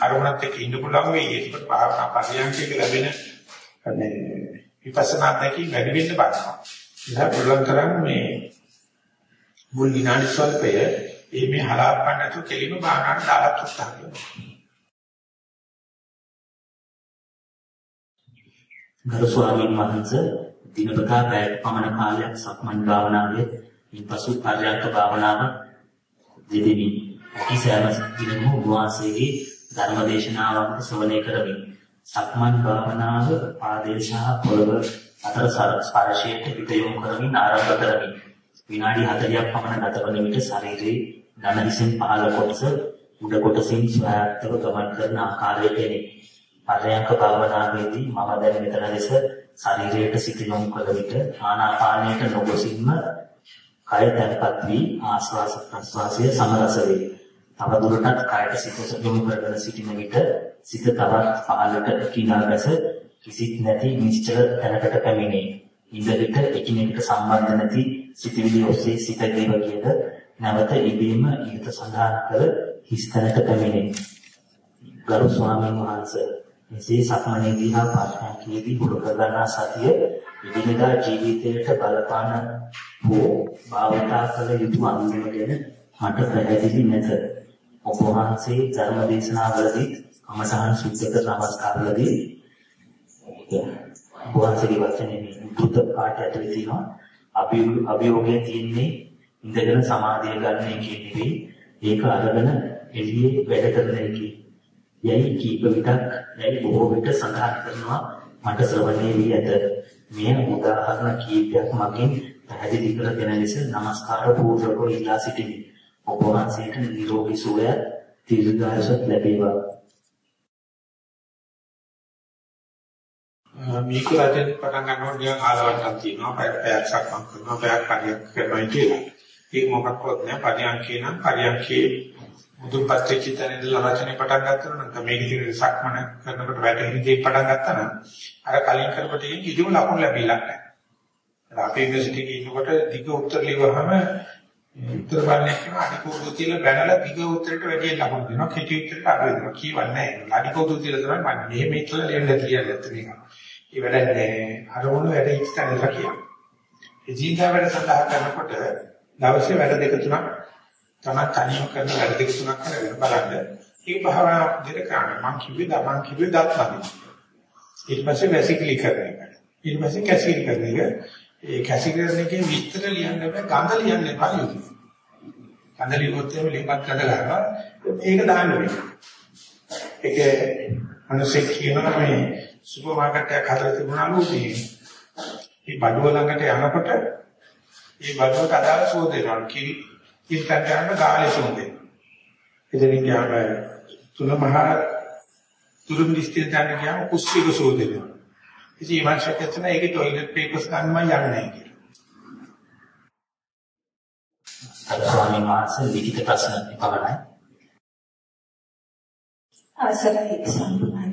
අරමුණත් එක්ක ඉන්න පුළුවන් වෙයි. ඒකට භාවනා පරියන්කයක ලැබෙන මේ විපස්සනා දෙකකින් වැඩි වෙන්න බලනවා. ඉතින් පුළුවන් තරම් මේ මුල් විනාඩි ස්වල්පය ඒ මේ හලාපන්න නැතුව කෙලිම බාහනට දාලා උත්සාහ කරනවා. ගරු ස්වාමීන් වහන්සේ දිනපතා පැයක් පමණ කාලයක් සක්මන් භාවනාවේ ඉන්පසු පර්යන්ක භාවනාව දෙදෙමි. අපි සෑම දිනම වාසයේ ධර්මදේශනාවක් ශ්‍රවණය කරමි. සක්මන් භාවනාව පාදයේ සහ පොළව අතර ස්පර්ශයට පිට යොමු කරමින් ආරම්භ කරමි. විනාඩි 40ක් පමණ ගත වන විට ශරීරයේ ධන විසින් පහළ කොටස උඩ කොටසින් ස්වයංතව ගමන් කරන ආකාරය පෙනේ. පරයන්ක භාවනාවේදී මම දැන් මෙතන ලෙස ශරීරයට සිත යොමු කළ විට ආනාපානයට නොගොසින්ම කය තැන්පත් වී ආස්වාස ප්‍රස්වාසය සමරස වේ. තව දුරටත් කයට සිත යොමු කරගෙන සිටින විට සිත තවත් පහළට කිනාගස කිසිත් නැති නිශ්චල තැනකට පැමිණේ. ඉඳ විට එකිනෙකට සම්බන්ධ නැති සිතවිලි ඔස්සේ සිත ගෙවගියද නැවත ඉබේම ඊට සඳහන් කර හිස් තැනට පැමිණේ. ගරු ස්වාමීන් වහන්සේ මෙසේ සක්මණේදී හා පාඨකයේදී පුරුදු කරනා සතිය විදිනදා ජීවිතයට බලපාන හෝ භාවිතා කළ යුතු අංගම ගැන මට පැහැදිලි නැත. ඔබ වහන්සේ ධර්ම දේශනාවලදී කමසහන් සුද්ධ කර නමස්කාරවලදී ඔබ වහන්සේගේ වචනේ බුද්ධ පාඨ ඇතුලේ තියෙනවා. අභියෝගයේ තියෙන්නේ ඉඳගෙන සමාධිය ගන්න එකේ නෙවෙයි ඒක අරගෙන එළියේ වැඩ කරන එකේ. යයි කීප විටක් යයි බොහෝ විට සඳහන් කරනවා මට ශ්‍රවණය වී ඇත. මෙය උදාහරණ කීපයක් මගින් පැහැදිලි කර දෙන ලෙස নমස්කාර පූර්වකව ඉල්ලා සිටිමි. ඔබ වහන්සේට නිරෝගී සුවය දීර්ඝායුෂ ලැබේවා මේක රටෙන් පටන් ගන්නකොට නිකන් ආලවට්ටම් තියෙනවා පැයක් සක්මන් කරනවා පැයක් පරියක් කරනවා කියලා. ඒක මොකක්වත් නෑ පරියන්කේ නම් පරියන්කේ මුදුන්පත් වෙච්ච තැන ඉඳලා රචනය පටන් ගත්තා නම් නැත්නම් මේක ඉතින් සක්මන කරනකොට වැටෙන දේ පටන් ගත්තා නම් අර කලින් කරපට ඉතින් කිසිම ලකුණු ලැබිලා නැහැ. අපේ යුනිවර්සිටි එකේ ඉන්නකොට දිග උත්තර ලියවහම උත්තර බලන්නේ කියන අනික උත්තර තියලා බැනලා දිග උත්තරට වැඩි ලකුණු දෙනවා කෙටි උත්තරට අඩු වෙනවා කියවන්නේ නැහැ. අනික උත්තර තියලා තමයි මම මෙහෙම ඉතලා ලියන්න කියලා නැත්නම් මේක. ඒ වැඩන්නේ අරමුණු වැඩ ඉස්සරහට කියනවා. ඒ ජීවිත වැඩ සඳහා කරනකොට දවසේ වැඩ දෙක තුනක් තමයි තනියම කරන වැඩ දෙක තුනක් කරගෙන බලන්න. ඒ භාවනාව දෙක කරන්නේ මං කිව්වේ දා මං කිව්වේ දත් නැති. ඊට පස්සේ වැසිකිලි කරන එක. ඊට පස්සේ කැසිකිලි කරන එක. ඒ කැසිකිලි කරන එකේ විස්තර ලියන්න බෑ ගඳ ලියන්න එපා යුතු. ගඳ ලියුවොත් එහෙම ලිපත් කඩ ගන්නවා. ඒක දාන්න වෙනවා. ඒකේ අනුසෙක් කියනවා මේ සුපර් මාකට් එකක් හදලා තිබුණාලු මේ මේ බඩුව ළඟට යනකොට මේ බඩුවට අදාළ සුවඳ එනවා. කිරි කිරි කන්ටරන ගාලේ සුවඳ එනවා. ඉතින් ගියාම තුන මහා තුරු මිනිස්තිය දැන ගියාම කුස්සික සුවඳ එනවා. ඉතින් මේ මාෂක කියන ඒකේ টয়ලට් පේපර්ස් ගන්නම යන්නේ නැහැ කියලා. අද ස්වාමීන් වහන්සේ ලිඛිත ප්‍රශ්න පමණයි. අවසරයි සම්මාන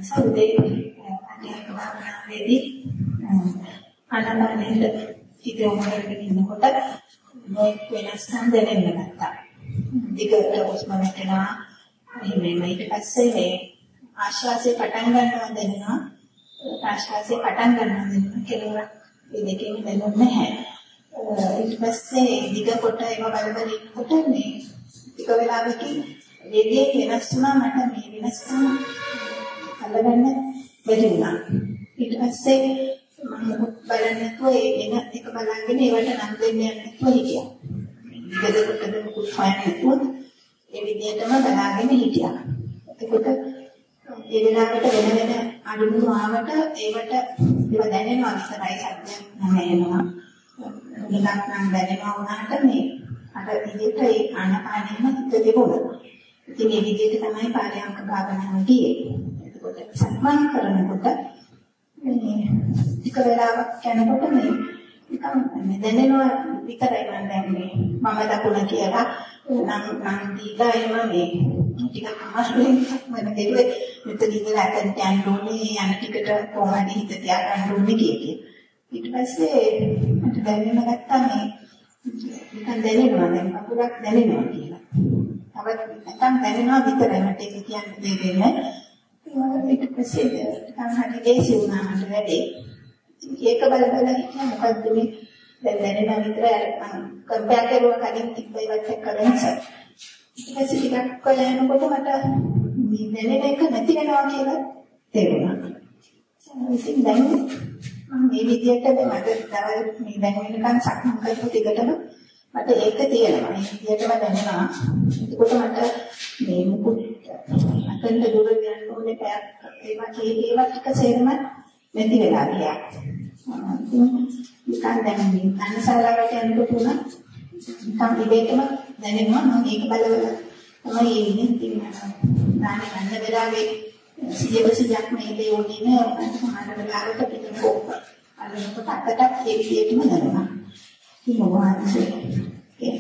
භාවනාවේදී අනනනෙට හිත යොමු කරගෙන ඉන්නකොට මේ වෙනස්කම් දැනෙන්න ගත්තා. දිගට හුස්ම වැටෙනවා. එහෙම ඊට පස්සේ මේ ආශ්වාසය පටන් ගන්නවා දැනෙනවා. ආශ්වාසය පටන් ගන්නවා දැනෙනවා කියලා මේ දෙකෙන් දැනෙන්නේ නැහැ. ඊට පස්සේ දිග කොට ඒව බල බල ඉන්නකොට මේ ටික වෙලාවකින් වේගයේ වෙනස් වුණා මට මේ වෙනස්කම් අල්ලගන්න බැරි වුණා. ඊට පස්සේ මම බලන්නේ නැතුව එන එක බලන්නේ ඒවට නම් දෙන්නේ නැතුව හිටියා. ඉගෙනකොටද මුකුත් හොයන්නේ නැතුව ඒ විදිහටම බලාගෙන හිටියා. එතකොට ඒ වෙලාවට වෙන වෙන අඩුණු ආවට ඒවට ඒව දැනෙනවා විතරයි සත්‍යයක් නැමෙනවා. නිකක් නම් දැනෙනවා වුණාට මේ අර විදිහට ඒ ආනපානෙම හිත තිබුණා. ඉතින් මේ විදිහට තමයි පාරයන්ක භාවනාව ගියේ. එතකොට සක්මන් කරනකොට මේ ටික වෙලාවක් යනකොට මේ නිකන් මේ දැනෙනවා විතරයි මම දැන් මේ මම දකුණ කියලා නම් නම් දීලා එම මේ ටිකක් අමාරුයි මම දෙවිද මෙතන ඉඳලා අතට යන්න ඕනේ යන ටිකට කොහොමද හිත තියාගන්න ඕනේ කියේ. ඊට පස්සේ මට දැනෙන්න ගත්තා මේ නිකන් දැනෙනවා දැන් කකුලක් දැනෙනවා කියලා. තවත් නැත්තම් දැනෙනවා විතරයි මට ඒක කියන්න දෙන්නේ ඊට පස්සේ නිකන් හරි දේශි වුණා මට වැඩේ. ඒක බල බල හිටියා මොකද්ද මේ දැන් දැනෙන විතර අර කම්පයර් කරුවා කලින් තිබ්බයි වත් එක්ක වෙනස. ඊට පස්සේ ටිකක් කොල යනකොට මට මේ දැනෙන එක නැති වෙනවා කියලා තේරුණා. ඉතින් දැන් මම මේ විදිහට මට දවල් මේ දැන් වෙනකන් සක්මන් කරපු ටිකටම මට ඒක තියෙනවා. මේ විදිහටම දැනෙනවා. එතකොට මට මේ මුකුත් අතෙන්ද දුර යන්න ඕනේ පැයක් ඒවා කීේවා ටික සේරම නැති වෙලා ගියා. නිකන් දැන් අන්නසාරකට යනකොට උනා නිකන් ඉබේටම දැනෙනවා මම ඒක බලවල තමයි ඉන්නේ. ඉතින් නානේ ගන්න වෙලාවේ සියවසියක් මේ දේ උනේ නෑ මට මහාන වෙලාවට පිටු කොප්ප. අන්නකොට අතටත් ඒ විදිහටම දැනෙනවා. ඉතින් මොහොතේ ඒ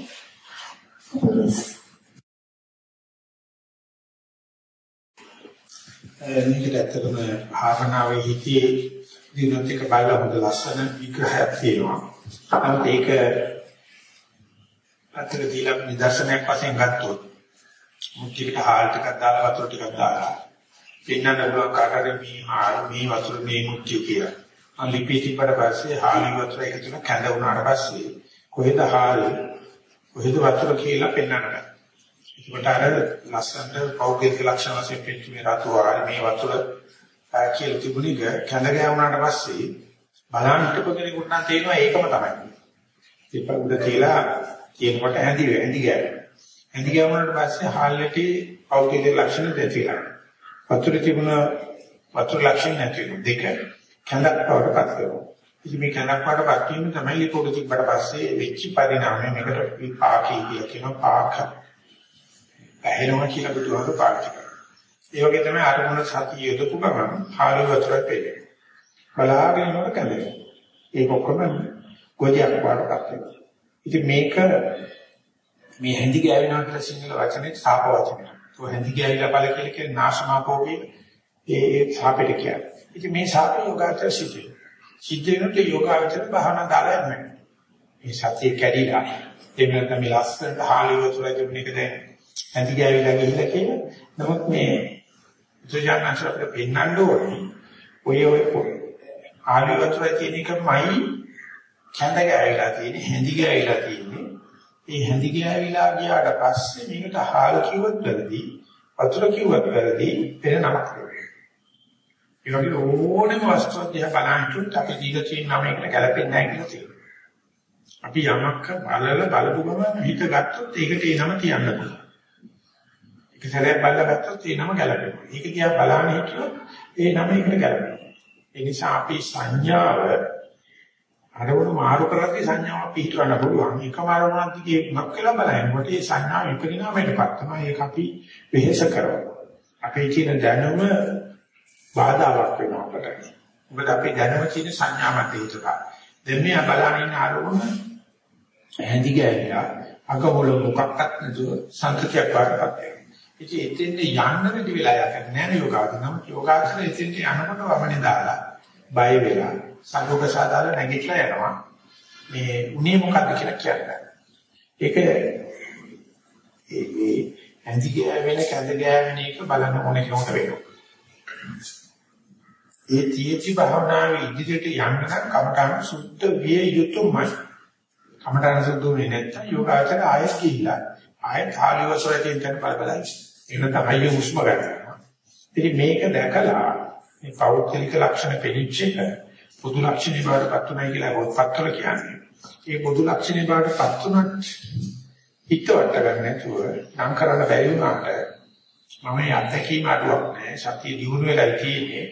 මේකට ඇත්තටම භාවනාවේ හිතේ දිනත් එක බලලා හොඳ ලස්සන විග්‍රහයක් තියෙනවා. නමුත් ඒක අතර දීලා නිදර්ශනයක් වශයෙන් ගත්තොත් මුත්‍තිකට හාල් ටිකක් දාලා වතුර ටිකක් දාලා පින්නන බලව කාටද මේ හාල් මේ වතුර මේ මුත්‍ති කියලා. අලිපීටි පඩ පස්සේ හාල් වතුර එකතු කරලා කැඳ වුණාට පස්සේ කොහෙද හාල් කොහෙද වතුර කියලා පෙන්වන්න බෑ. ඒකට අර ලස්සනට පෞද්ගලික ලක්ෂණ වශයෙන් පෙන්වන්නේ රතු ආරි මේ වතුර කියලා තිබුණේ කැඳ ගෑවුනාට පස්සේ බලන්න හිටපු කෙනෙකුට නම් තේරෙනවා ඒකම තමයි. ඉතින් උඩ තියලා කියනකොට හැඳි හැඳි ගෑවෙනවා. හැඳි ගෑවුනාට පස්සේ හාල්ලටි පෞද්ගලික ලක්ෂණ දෙතිලා. වතුර තිබුණ වතුර ලක්ෂණ නැති දෙක කැඳක් බවට පත් වෙනවා. ඉතින් මේ කැඳක් බවට පත් වීම තමයි ඒක උඩ තිබ්බට පස්සේ වෙච්ච පරිණාමය මේකට විපාකී කියලා කියනවා පාක. ඇහෙනවා කියලා බුදුහාම පාවිච්චි කරනවා. ඒ වගේ තමයි අරමුණ සතිය යොදපු ගමන් හාලු වතුරක් වෙන්නේ. බලාගෙන යනකොට කැඳෙනවා. ඒක ඔක්කොම ගොජයක් වඩපත් වෙනවා. ඉතින් මේක මේ හැඳි ගෑවෙනවා කියලා සිංහල වචනේ සාප වචනයක්. ਉਹ හැඳි ගෑවිලා බල කියලා කියන්නේ නාශමාපෝ කියන ඒ සාපෙට කියන්නේ. ඉතින් මේ සාපේ යෝගාචර සිද්ධ සිද්ධ වෙනකොට යෝගාචර භාවනා දාලා යන්නේ. මේ සතිය කැඩිලා එහෙම නැත්නම් මේ ලස්සනට හාලි වතුර තිබුණ එක දැන් හැඳි ගෑවිලා ගිහිල්ලා කියන නමුත් මේ සුජානන්ස අපිට පෙන්වන්න ඕනේ ඔය ඔය හාලි වතුර තියෙන එකමයි කැඳ ගෑවිලා තියෙන්නේ හැඳි ගෑවිලා තියෙන්නේ ඒ හැඳි ගෑවිලා ගියාට පස්සේ මේකට හාල කිව්වත් වැරදි වතුර කිව්වත් වැරදි වෙන නමක් ඒ වගේ ඕනෙම වස්තුවක් දිහා බලන්තුත් අපි දීලා තියෙන නමයකට ගැලපෙන්නේ නැහැ කියලා තියෙනවා. අපි යමක් බලලා බලපු ගමන් හිත ගත්තොත් ඒකට ඒ නම තියන්න පුළුවන්. එක සැරයක් බලලා ගත්තොත් ඒ නම ගැලපෙනවා. ඒක දිහා බලන්න හිටියොත් ඒ නම ඒකට ගැලපෙනවා. ඒ නිසා අපි සංඥාව අරමුණු මාරු කරද්දී සංඥාව පිටවන්න පුළුවන්. එකම අරමුණක් දිගේ මක් කියලා බලනකොට ඒ සංඥාව විපරිණාමයටපත් තමයි. ඒක අපි වෙහෙස කරනවා. අපේ කියන දැනුම බාධාවක් වෙනවා අපට. මොකද අපේ දැනුම කියන සංඥාවට හේතුකා. දැන් මේ බලන අරමුණ හැඳි ගෑවිලා අගවල මොකක්වත් නැතුව සංකතියක් වඩපත් වෙනවා. ඉතින් එතෙන්ද යන්න වැඩි වෙලා යන්නේ නැහැ යෝගාවද නම් යෝගාචර එතෙන්ට යනකොට වමනේ දාලා බය වෙලා සංගෝක සාදාල නැගිටලා යනවා. මේ උනේ මොකද්ද කියලා කියන්නේ. ඒක ඒ ඇඳි ගෑවෙන කැඳ ගෑවෙන එක බලන්න ඕනේ කෙනෙකුට වෙනවා. ඒ තීචි භාවනාවේ ඉදිරියට යන්න නම් කමඨාන සුද්ධ විය යුතුමයි. කමඨාන සුද්ධ වෙන්නේ නැත්නම් යෝගාචර ආයෙත් ගිහිලා ආයෙත් ආලිවසරයෙන් තන බල බල ඉන්න තමයි හුස්ම ගන්නවා. ඉතින් මේක දැකලා මේ පෞද්ගලික ලක්ෂණ පිළිච්ච එක පොදු ලක්ෂණේ බාටපත් උනායි කියලා පොත්පත්වල කියන්නේ. ඒ පොදු ලක්ෂණේ බාටපත් උනත් හිතවට ගන්න නැතුව නම් කරන්න බැරි වුණාට මම මේ අත්දැකීම අඩුවක් නෑ සතිය දිනු වෙලා තියෙන්නේ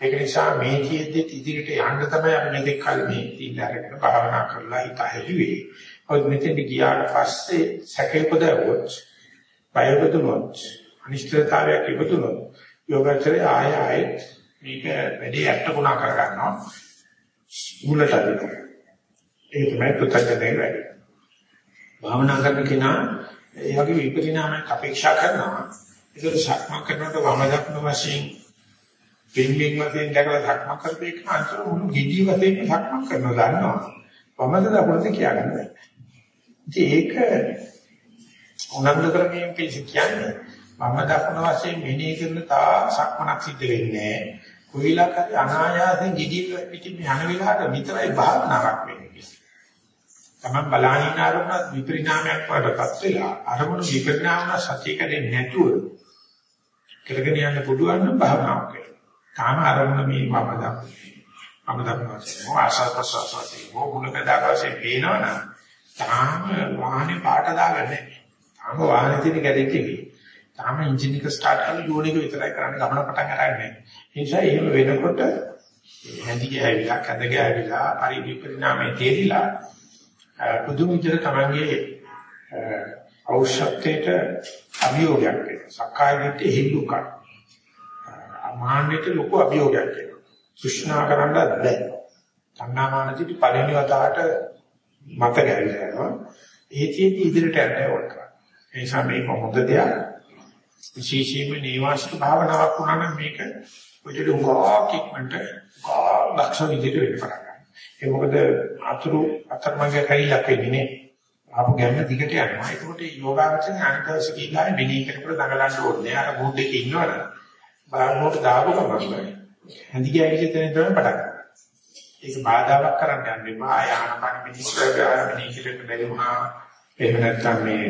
ඒක නිසා මේ කීයේදී ඉදිරියට යන්න තමයි අපි මේ දෙක කල මේ ඉන්න අරගෙන භාවනා කරලා හිත හැදුවේ. ඔය මෙතෙන්ට ගියාට පස්සේ සැකේපදවොත් බයවතුනොත් අනිශ්චිතතාවයක් ඉවතුනොත් යෝගාචරය ආය ආයෙත් මේක වැඩි අට්ටුණා කර ගන්නවා. මුලට අදිනවා. ඒක තමයි පුතජනේ වැඩි. භාවනා කරන කෙනා ඒ වගේ විපරිණාමයක් අපේක්ෂා කරනවා. ඒක සක්මන් කරනකොට වම දක්න වශයෙන් පින්බින් වශයෙන් දැකලා සක්මන් කරපේක අන්තර මුළු ගිඩි වශයෙන් සක්මන් කරනවා දන්නවා. වමද දකුණද කියාගන්න බැහැ. ඉතින් ඒක උනන්දු කරමින් පිළිසි කියන්නේ වම දකුණ වශයෙන් මෙනෙහි කරන තා සක්මනක් සිද්ධ වෙන්නේ නැහැ. කොයිලක අනායාසයෙන් ගිඩි පිටින් යන වෙලාවට විතරයි භාවනාවක් වෙන්නේ. තමන් බලාහින ආරමුණ විපරිණාමයක් වඩපත් වෙලා අරමුණු විපරිණාමන සත්‍ය කැදෙන්නේ නැතුව කරගෙන යන්න පුළුවන් නම් භාවනාවක් වෙනවා. තාම අරමුණ මේ වමදක්. වමදක් වශයෙන් ආශා ප්‍රසවාසයෙන් මොකුණක දාගසේ පේනවනම් තාම වාහනේ පාට දාගන්නේ. තාම වාහනේ තියෙන ගැටෙන්නේ. තාම එන්ජින් එක ස්ටාර්ට් කරලා දුවන එක විතරයි කරන්නේ ගමන පටන් අරන්නේ. ඒ නිසා එහෙම වෙනකොට හැඳි ගෑවිලා කඳ ගෑවිලා පරිවිපරිණාමයේ තේරිලා පුදුම විදිහට තමන්ගේ ඖෂධයට අභියෝගයක් වෙනවා. සක්කාය දිට්ඨිය හිල්ලුකක්. මාන්නයට ලොකු අභියෝගයක් වෙනවා. සුෂ්ණා කරන්නත් බැහැ. තණ්හාමාන දිට්ඨි පළවෙනි වතාවට මත ගැවිලා යනවා. ඒකෙදි ඉදිරියට යන්න ඕන කරා. ඒ නිසා මේක හොඳ දෙයක්. විශේෂයෙන්ම නේවාසික භාවනාවක් වුණා නම් මේක ඔයිට උගා කික්මන්ට දක්ෂ විදිහට වෙන්න පටන් ගන්නවා. ඒ මොකද අතුරු අතරමඟ කැරිලක් වෙන්නේ නේ. ආපු ගැම්ම දිගට යනවා. ඒකෝට යෝගාවචරයේ අනිදාස කියලා විනී කෙනෙකුට දඟලන්න ඕනේ. අර බෝඩ් එකේ ඉන්නවනේ. බාහමෝට දාපු ගමන් හැදි ගෑවිලි තැන තමයි පටන් ගන්න. ඒක බාධාවක් කරන්න යන්න එපා. ආයනපන මිනිස්සුන්ට විනී කෙනෙකුට බැරි වුණා. එහෙම නැත්නම් මේ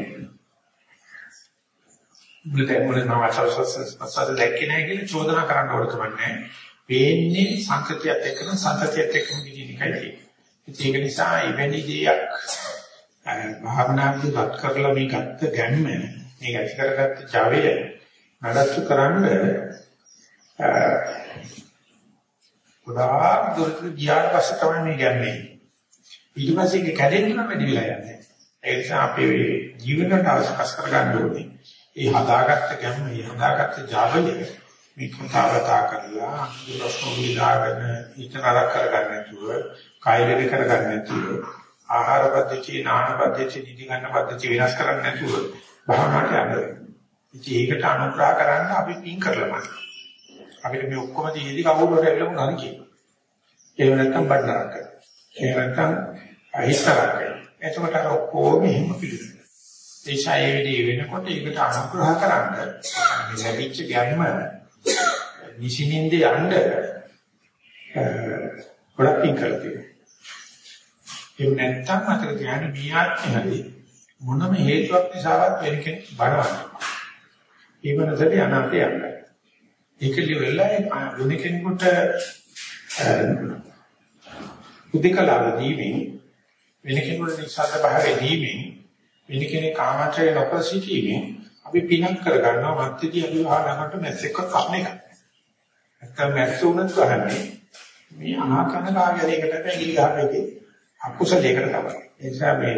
මුලදී මුලදී මම අසසසස දැක්කේ නැහැ කියලා චෝදනා කරන්න ඕන කමන්නේ. වෙන්නේ සංකතියත් එක්කම සංකතියත් එක්කම විදිහටයි තියෙන්නේ. ඒක නිසා එවැනි දෙයක් භාවනාවේදී වත් කරලා මේ ගත්ත ගැම්ම මේ ඇති කරගත්ත Javaය නඩත්තු කරන්න ගොඩාක් දුරට ගියාට පස්සේ තමයි මේ ගැම්මේ. ඊට පස්සේ ඒක කැඩෙන්න නම් වැඩි වෙලා යන්නේ. ඒ නිසා අපේ ජීවිතයට අවශ්‍ය කරගන්න ඕනේ. ඒ හදාගත්ත ගැම්ම, ඒ හදාගත්ත Javaය මේ කතාවතා කරලා ප්‍රශ්න විලාගෙන ඉතනරක් කරගන්න නැතුව, කායිලෙ කරගන්න නැතුව, ආහාර පද්ධතිය, නාන පද්ධතිය, නිදි ගන්න පද්ධතිය වෙනස් කරන්නේ නැතුව භාවනාවට යන්න. ඉතින් ඒකට අනුග්‍රහ කරන්න අපි පින් කරලා අපිට මේ ඔක්කොම තියෙදි කවුරු හරි ඇවිල්ලා මොනවද කියනවා. ඒක නැත්තම් බඩනරක් කරනවා. ඒක නැත්තම් අහිස්සරක් කරනවා. එතකොට අර ඔක්කොම එහෙම පිළිගන්නවා. ඒසයි ඒ විදිහ වෙනකොට ඒකට අනුග්‍රහ කරන්න ලැබිච්ච ගැම්ම නිසින්ින්ද යන්න ගොඩක් පින් කරලා තියෙනවා. එහෙම නැත්තම් අතර ධ්‍යාන මේ ආත්මයේදී මොනම හේතුවක් නිසාවත් වෙන කෙනෙක් බඩවන්නේ. ඒ වෙනසට අනාතය යනවා. ඒක livelලා වෙන කෙනෙකුට උදිකලාව දීමින් වෙන කෙනෙකුට නිසාද භාවයේ දීමින් වෙන කෙනෙක් කාමත්‍රය නොකර සිටීමෙන් අපි පිනක් කරගන්නවා මත්‍යදී අපි වහනකට මැස්සෙක්ව කන්න එක. නැත්තම් මැස්ස උනත් ගහන්නේ මේ අනාකන කාගරයකට පැගිලි ගහන්නේ අකුසලයකට තමයි. ඒ නිසා මේ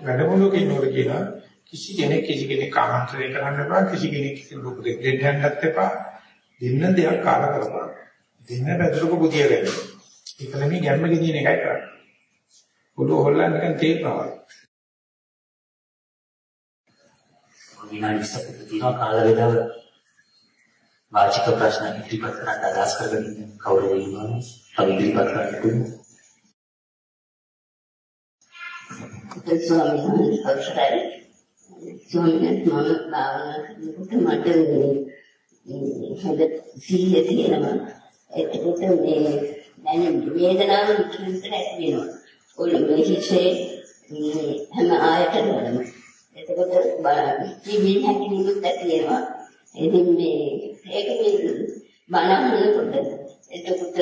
වැඩමුළුවක ඉන්නකොට කියලා කිසි කෙනෙක් කිසි කෙනෙක් ආමන්ත්‍රණය කරන්න එපා කිසි කෙනෙක් කිසි දුක දෙන්න යන්නත් එපා දෙන්න දෙයක් කාලා කරපන්. දෙන්න බැදරක බුදිය ගන්න. ඒක නෙමෙයි ගැම්ම ගෙනියන එකයි කරන්නේ. පොළොව හොල්ලන්න නිකන් තේරෙනවා. විනාඩි 20ක තියෙනවා කාල වේලාව වාචික ප්‍රශ්න ඉදිරිපත් කරන්න අදහස් කරගෙන කවුරු ඉන්නවද? අපි ඉදිරිපත් කරන්න ස්වාමීන් වහන්සේ අවසරයි. ස්වාමීන් වහන්සේ මම භාවනා කරනකොට මට හද සීය තියෙනවා. එතකොට මේ දැන් වේදනාව විතර ඇති වෙනවා. ඔළුවේ හිසේ හැම ආයතනවලම. එතකොට බලන්න ජීවිත හැකිනුත් ඇති වෙනවා. ඉතින් මේ ඒක මේ බලන්නකොට එතකොට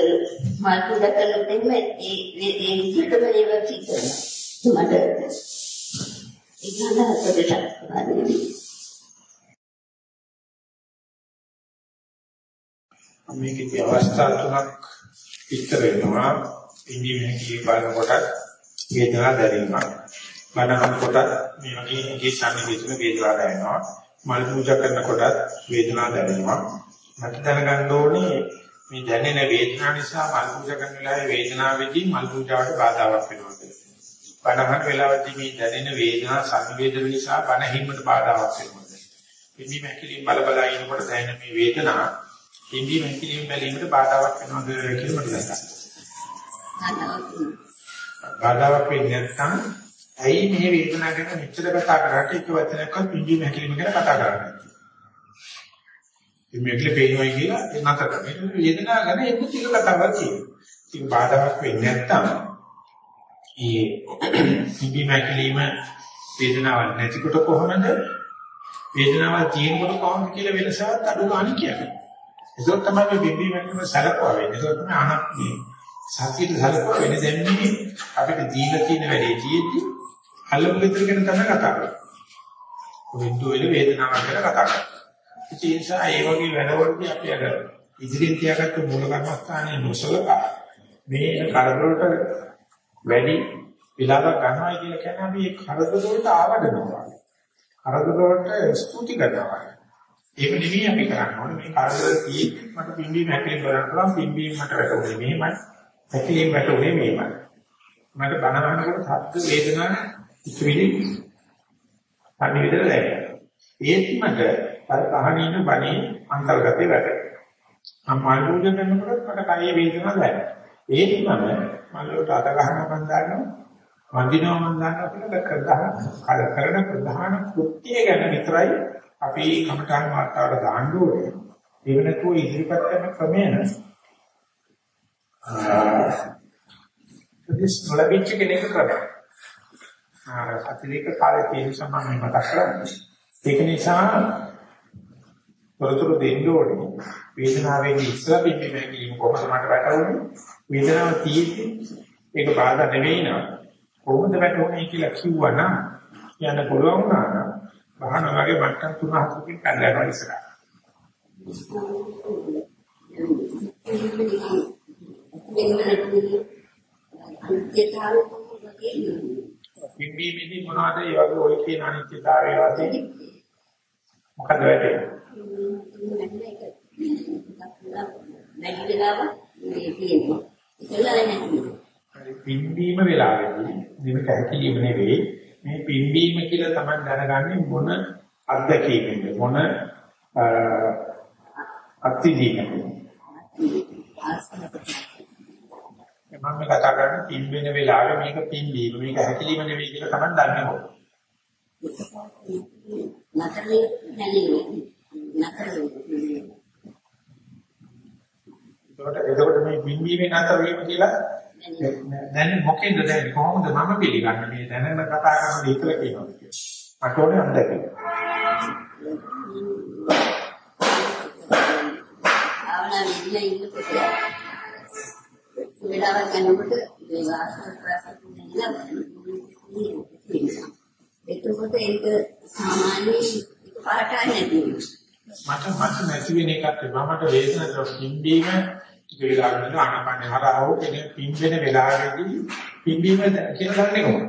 මල් පුදකලොත් එන්න ඒ ඒ විදිහටම ඒවා සිද්ධ වෙනවා. මට ඉන්නහකට මේකේ අවස්ථා තුනක් විස්තර වෙනවා ඉන්දියාවේ කී බලනකොට වේදනා දැනෙනවා මනහන් කොට මේ වගේ ඉංග්‍රීසි සංවේදන වේදනා දැනෙනවා මල් පූජා කරනකොට වේදනා දැනෙනවා මට දැනගන්න ඕනේ මේ දැනෙන වේදනාව නිසා මල් පූජා කරන වෙලාවේ වේදනාවේදී මල් පූජාවට බාධාවක් වෙනවා බණහන් වෙලාවදී මේ දැනෙන වේදනා සංවේදන නිසා බණ හිම්මට බාධාවක් වෙනවා. ඉන්දි මහකිලින් බල බල ඉනකොට දැනෙන මේ වේදනා ඉන්දි මහකිලින් බැලීමට බාධාවක් වෙනවද කියලා මට දැනගන්න. බාධාවක් වෙන්නේ නැත්නම් ඇයි මේ වේදනාව ගැන මෙච්චර කතා කරාට එක වචනයක්වත් ඉන්දි මහකිලින් ගැන කතා කරන්නේ නැහැ. මේකලේ පේනවා කියලා ඒ නතර කරන්නේ වේදනාව ගැන එක ටික කතාවක් තියෙනවා. ඒක බාධාවක් වෙන්නේ නැත්නම් ඒ ඉබිමැකිලිම වේදනාවක් නැතිකොට කොහොමද වේදනාවක් තියෙනකොට කොහොමද කියලා වෙනසවත් අඩු ගන්න කියන්නේ. ඒක තමයි මේ බිම්බි මැක්කම සලකුවා වෙන්නේ. ඒක තමයි අනක්මී. සතියට සලකුවා වෙන්නේ දැන් මේ අපිට දීලා තියෙන වැඩේ තියෙද්දි අල්ලපු විතර ගැන තමයි කතා කරන්නේ. වෙන්දු වෙල වේදනාවක් ගැන කතා කරන්නේ. ඒ නිසා ඒ වගේ වැඩවලදී අපි අර ඉදිරියෙන් තියාගත්ත මූල කර්මස්ථානයේ නොසලකා මේ කරදරවලට වැඩි විලාප ගන්නවා කියලා කියන්නේ අපි ඒ කරදරවලට ආවඩනවා. කරදරවලට ස්තුති කරනවා. ඒක නෙවෙයි අපි කරන්න ඕනේ මේ කරදර තියෙද්දි මට පිම්බීම හැකලින් බලන්න පුළුවන් පිම්බීම මට වැටුනේ මෙහෙමයි හැකලින් වැටුනේ මෙහෙමයි. මට බනවනකොට සත්‍ය වේදනා ඉතිවිලි පරිවිදල දැනෙනවා. ඒත් මට අර කහණීන බණේ අන්තර්ගතේ වැටෙනවා. මම මල් පූජා කරනකොට මට කයේ වේදනාවක් දැනෙනවා. ඒත් මම මල්ලට අත ගහනවා මන් දන්නවා වඳිනවා මන් දන්නවා කියලා කරදා කරන ප්‍රධාන කෘත්‍ය ගැන විතරයි අපි කමඨාන් වාර්තාවට දාන්න ඕනේ. ඒ වෙනකෝ ඉදිරිපත් කරන ක්‍රමයන ප්‍රතිස් නොලැබිච්ච කෙනෙක් කරනවා. ආර අතිරේක කාලේ තියෙන සම්මානය මතක් කරගන්න. ඒක නිසා තොරතුරු දෙන්න ඕනේ. වේදනාවෙන් ඉස්සලා පිටින් මේකීම කොහොමද මට වැටහුනේ? වේදනාව තියෙද්දි ඒක බාධා නෙවෙයි නා. කොහොමද වැටුනේ කියලා කිව්වනම් කියන්න පුළුවන් වුණා නම් බහන වගේ මට්ටම් තුන හතරකින් පැනලා ඉස්සරහ. පිම්බීමේදී මොනවද ඒ වගේ ඔය කියන අනිත්‍යතාවය වශයෙන් මොකද වෙන්නේ? නැගිටලාම මේ තියෙනවා. ඒකලා නැති. පිම්බීම වෙලාවේදී මේක හැකිලිම නෙවෙයි මේ පිම්බීම කියලා තමයි දැනගන්නේ මොන අත්දැකීමෙන්ද මොන අත්විඳීමෙන්ද මම කරන්නේ පිම්බෙන වෙලාවේ මේක පිම්බීම මේක හැකිලිම නෙවෙයි කියලා තමයි දන්නේ හො. නතරේ නැලේ නතරේ එතකොට මේ පිම්බීමේ නතර වීම කියලා දැන් මොකෙන්ද දැන් කොහොමද මම පිළිගන්නේ මේ දැනගෙන කතා කරන දේ කියලා කියනවා කියලා. මට ඕනේ අත්දැකීම. ආවනා විදිලා ඉන්නකොට වෙලාවක් යනකොට මේ වාසන ප්‍රසන්න වෙනවා. එතකොට ඒක සාමාන්‍ය පාටයි නැති මට මට නැති වෙන එකක් තිබුණා මට වේදනාවක් පිම්බීම ටික වෙලාවකට ආනපන හරහාව කෙනෙක් පිම්බෙන වෙලාවෙදී පිම්බීම කියලා ගන්න කොහොමද?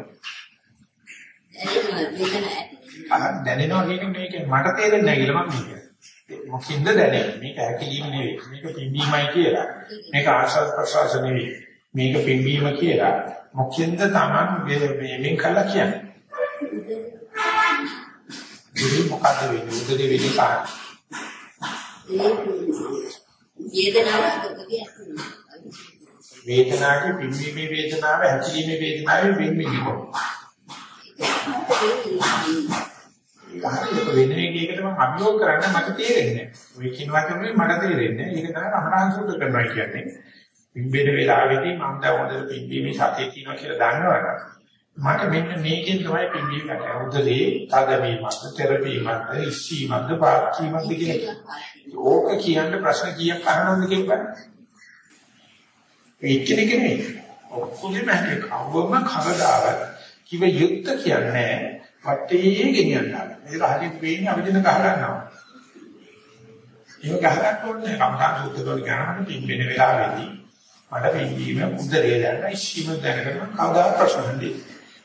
දැනෙනවා කියන්නේ මේක මට තේරෙන්නේ නැහැ කියලා මම කියන්නේ. මොකින්ද දැනෙන්නේ? මේක ඇකිලිම නෙවෙයි. මේක පිම්බීමයි කියලා. මේක ආශාස ප්‍රසවාස නෙවෙයි. මේක පිම්බීම කියලා. මොකින්ද Taman මේෙන් කළා කියන්නේ. ඉතින් මොකද්ද වෙන්නේ? උදේ වෙන්නේ කාට? වේදනාවේ පිම්බීමේ වේදනාව හැකිලිමේ වේදනාවේ වෙන්නේ කොහොමද? ඒක වෙන එකකට මම අභියෝග කරන්න මට තේරෙන්නේ නැහැ. ඔය කියන වචනේ මට තේරෙන්නේ නැහැ. ඒක තමයි කමඨාන් සූත්‍ර කරනවා කියන්නේ. පිම්බෙන වෙලාවේදී මම දැන් හොඳට පිම්බීමේ සතිය තියෙනවා කියලා දන්නවනම් මට මෙන්න මේකෙන් තමයි පිම්බීම ගන්න. උදේ තදවීමක්, තෙරපීමක්, ඉස්සීමක්, පාක්කීමක් කියන ඕක කියන්න ප්‍රශ්න කීයක් අහනවද කියලා ඒකෙනෙක නෙමෙයි. ඔක්කොගෙම හැටි කවවම කවදාවත් කිව යුක්ත කියන්නේ වටේ ගෙනියන්නවා. මේක හරියට වෙන්නේ අපිට ගහ ගන්නවා. ඒක ගහ ගන්න ඕනේ කමඨා සූත්‍ර වල ගණන් පිම්බෙන වෙලාවේදී මට පිම්බීම උදරේ දැනන ඉස්සීම දැනගන්න කවදා ප්‍රශ්න හඳි.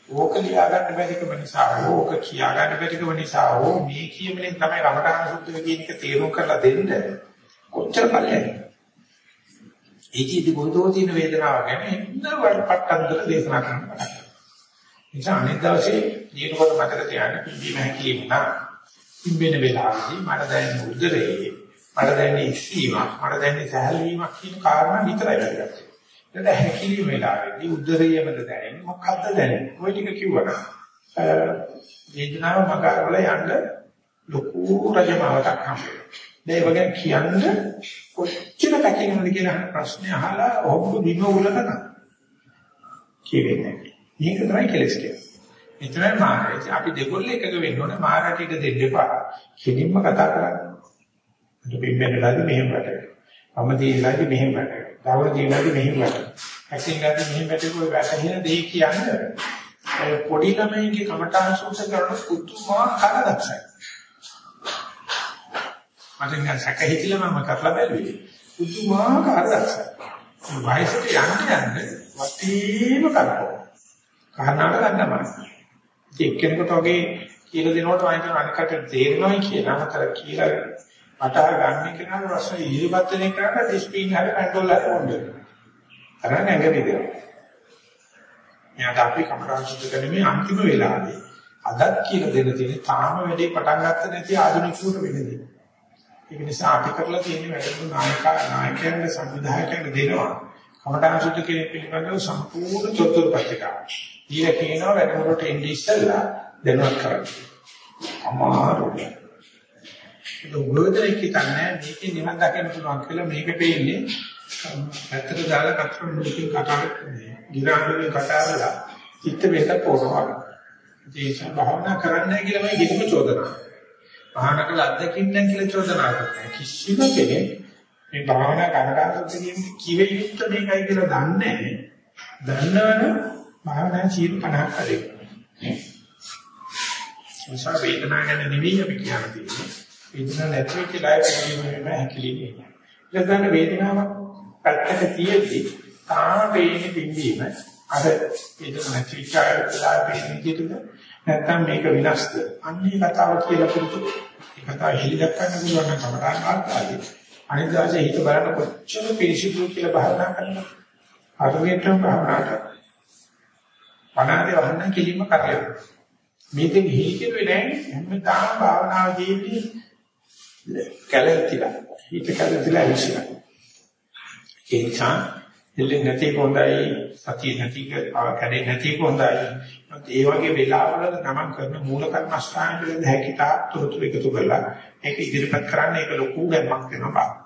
ඕක ලියා ගන්න බැරිකම නිසා ඕක කියා ගන්න බැරිකම නිසා ඕ මේ කියමනේ තමයි කමඨා සූත්‍ර කියන එක තේරුම් කරලා දෙන්න කොච්චර කල්යයි. ඒකීදී බොහෝ දින වේදනාව ගැන ඉන්නවල් පට්ටන්තර දේශනා කරනවා. නිසා අනිත් දවසේ දීනකොට මතක තියාගන්න පිම්බීම හැකිලිම නා. පිම්බෙන වෙලාවේදී මට දැනෙන උදරේ මට දැනෙන ඉස්සීමක් මට දැනෙන සහැල්වීමක් කියන කාරණා විතරයි වැදගත්. එතන හැකිලිම වෙලාවේදී උදරයේමද දැනෙන්නේ මොකක්ද දැනෙන්නේ? ඔය ටික කිව්වනම් වේදනාව මගහරවල යන්න ලොකු රජමාවතක් හම්බෙනවා. දැන් වගේ කියන්න කොච්චර පැකිලෙනවද කියලා ප්‍රශ්නේ අහලා ඔබ බිම උලනවා. කියෙන්නේ. මේක තමයි කෙලස් කියන්නේ. එතනයි මාරය. අපි දෙකොල්ල එකක වෙන්න ඕනේ මාරට ඉඩ දෙන්න එපා. කෙලින්ම කතා කරන්න. අපි බිම්බෙන්නලාදී මෙහෙම වැඩ. වම දීලාදී මෙහෙම වැටෙනවා. දවල් දීලාදී මෙහෙම වැටෙනවා. ඇකින්ලාදී මෙහෙම වැටෙකෝ වැටෙන දෙය කියන්නේ ඒ පොඩි ළමයින්ගේ කමඨාන් සූත්‍ර කරන පුදුමාකාර දක්ෂයි. මට නිකන් සැක හිතිලා මම කරලා බැලුවේ. පුදුමාකාර දක්ෂයි. වයසට යන්න යන්න වටේම කරපො. කහනාට ගන්නමයි. ඉතින් එක්කෙනෙකුට වගේ කියලා දෙනකොට මම කියන අනිකට තේරෙනවයි කියලා මතර කියලා මට ගන්න කෙනාට ප්‍රශ්න ඉලිපත් වෙන එකට ඩිස්ප්ලින් හරි කන්ට්‍රෝල් හරි ඕනේ. අර නැගෙන්නේ. එයාට අපි කමරාන් සුද්ධ කරන්නේ අන්තිම වෙලාවේ අදත් කියලා දෙන්න තියෙන තාම වැඩේ පටන් ගන්න නැති ආධුනිකයෙකුට වෙන්නේ. ඒක නිසා අපි කරලා තියෙන වැඩේ නායක නායකයන්ගේ සංවිධායකයන්ට දෙනවා. කමරාන් සුද්ධ කෙනෙක් පිළිබඳව සම්පූර්ණ තොරතුරු පත්‍රිකා. ඊට කියනවා වැඩමුළුවට එන්නේ ඉස්සෙල්ලා දැනුවත් කරන්න. අමාරුයි. ඒක උගෝදේ කිතන්නේ මේකේ නිවන් දකින්න පුළුවන් කියලා මේක පෙන්නේ පැත්තට දාලා කතර මුලකින් කතා කරන්නේ. ගිරාඩුවේ කතා කරලා චිත්ත වේක පොරනවා. ඒ භාවනා කරන්නේ කියලා මම කිසිම චෝදනා. භාවනා කළ අත්දැකීම් නැහැ කියලා චෝදනා කරන්නේ. කිසිම කෙනෙක් මේ භාවනා කරකාරකම් කියන්නේ කිවෙ යුක්ත මේකයි කියලා දන්නේ නැහැ. දන්නවනම් භාවනා ජීවිත 50ක් හරි. නිසා වේදනාව ගැන නෙවෙයි අපි කියන්නේ. වේදනාව නැති වෙච්ච ලයිෆ් එකේම හැකිලිනේ. ලෙසන වේදනාව පැත්තක තියෙද්දි තාම වේන්නේ පිම්බීම අර වේදනාව නැති වෙච්ච ලයිෆ් එකේද නැත්නම් මේක විනාශද? අන්නේ කතාව කියලා පුරුදු. ඒ කතාව හෙලි දක්වන්න පුළුවන් නම් කමරාන් ආකාරයි. අනිත් දවසේ හිත බලන්න කොච්චර පිළිසිදු කියලා භාවනා කරනවා. අරුවේටම භාවනා කරනවා. පණාදේ වහන්න කිලිම කරලා. මේකෙන් හේතුවේ නැහැ හැමදාම භාවනාවේදී කැලෙතිලා. හිත කැලෙතිලා විශ්ලා. ඒ නිසා දෙල්ලෙන් නැති කොහොඳයි සතිය නැති කැඩේ නැති කොහොඳයි. ඒ වගේ වෙලාවවල තමන් කරන මූල කර්මස්ථාන වල හැකිතා තුරුතු එකතු කරලා ඒක ඉදිරිපත් කරන්න ඒක ලොකු ගැම්මක් වෙනවා.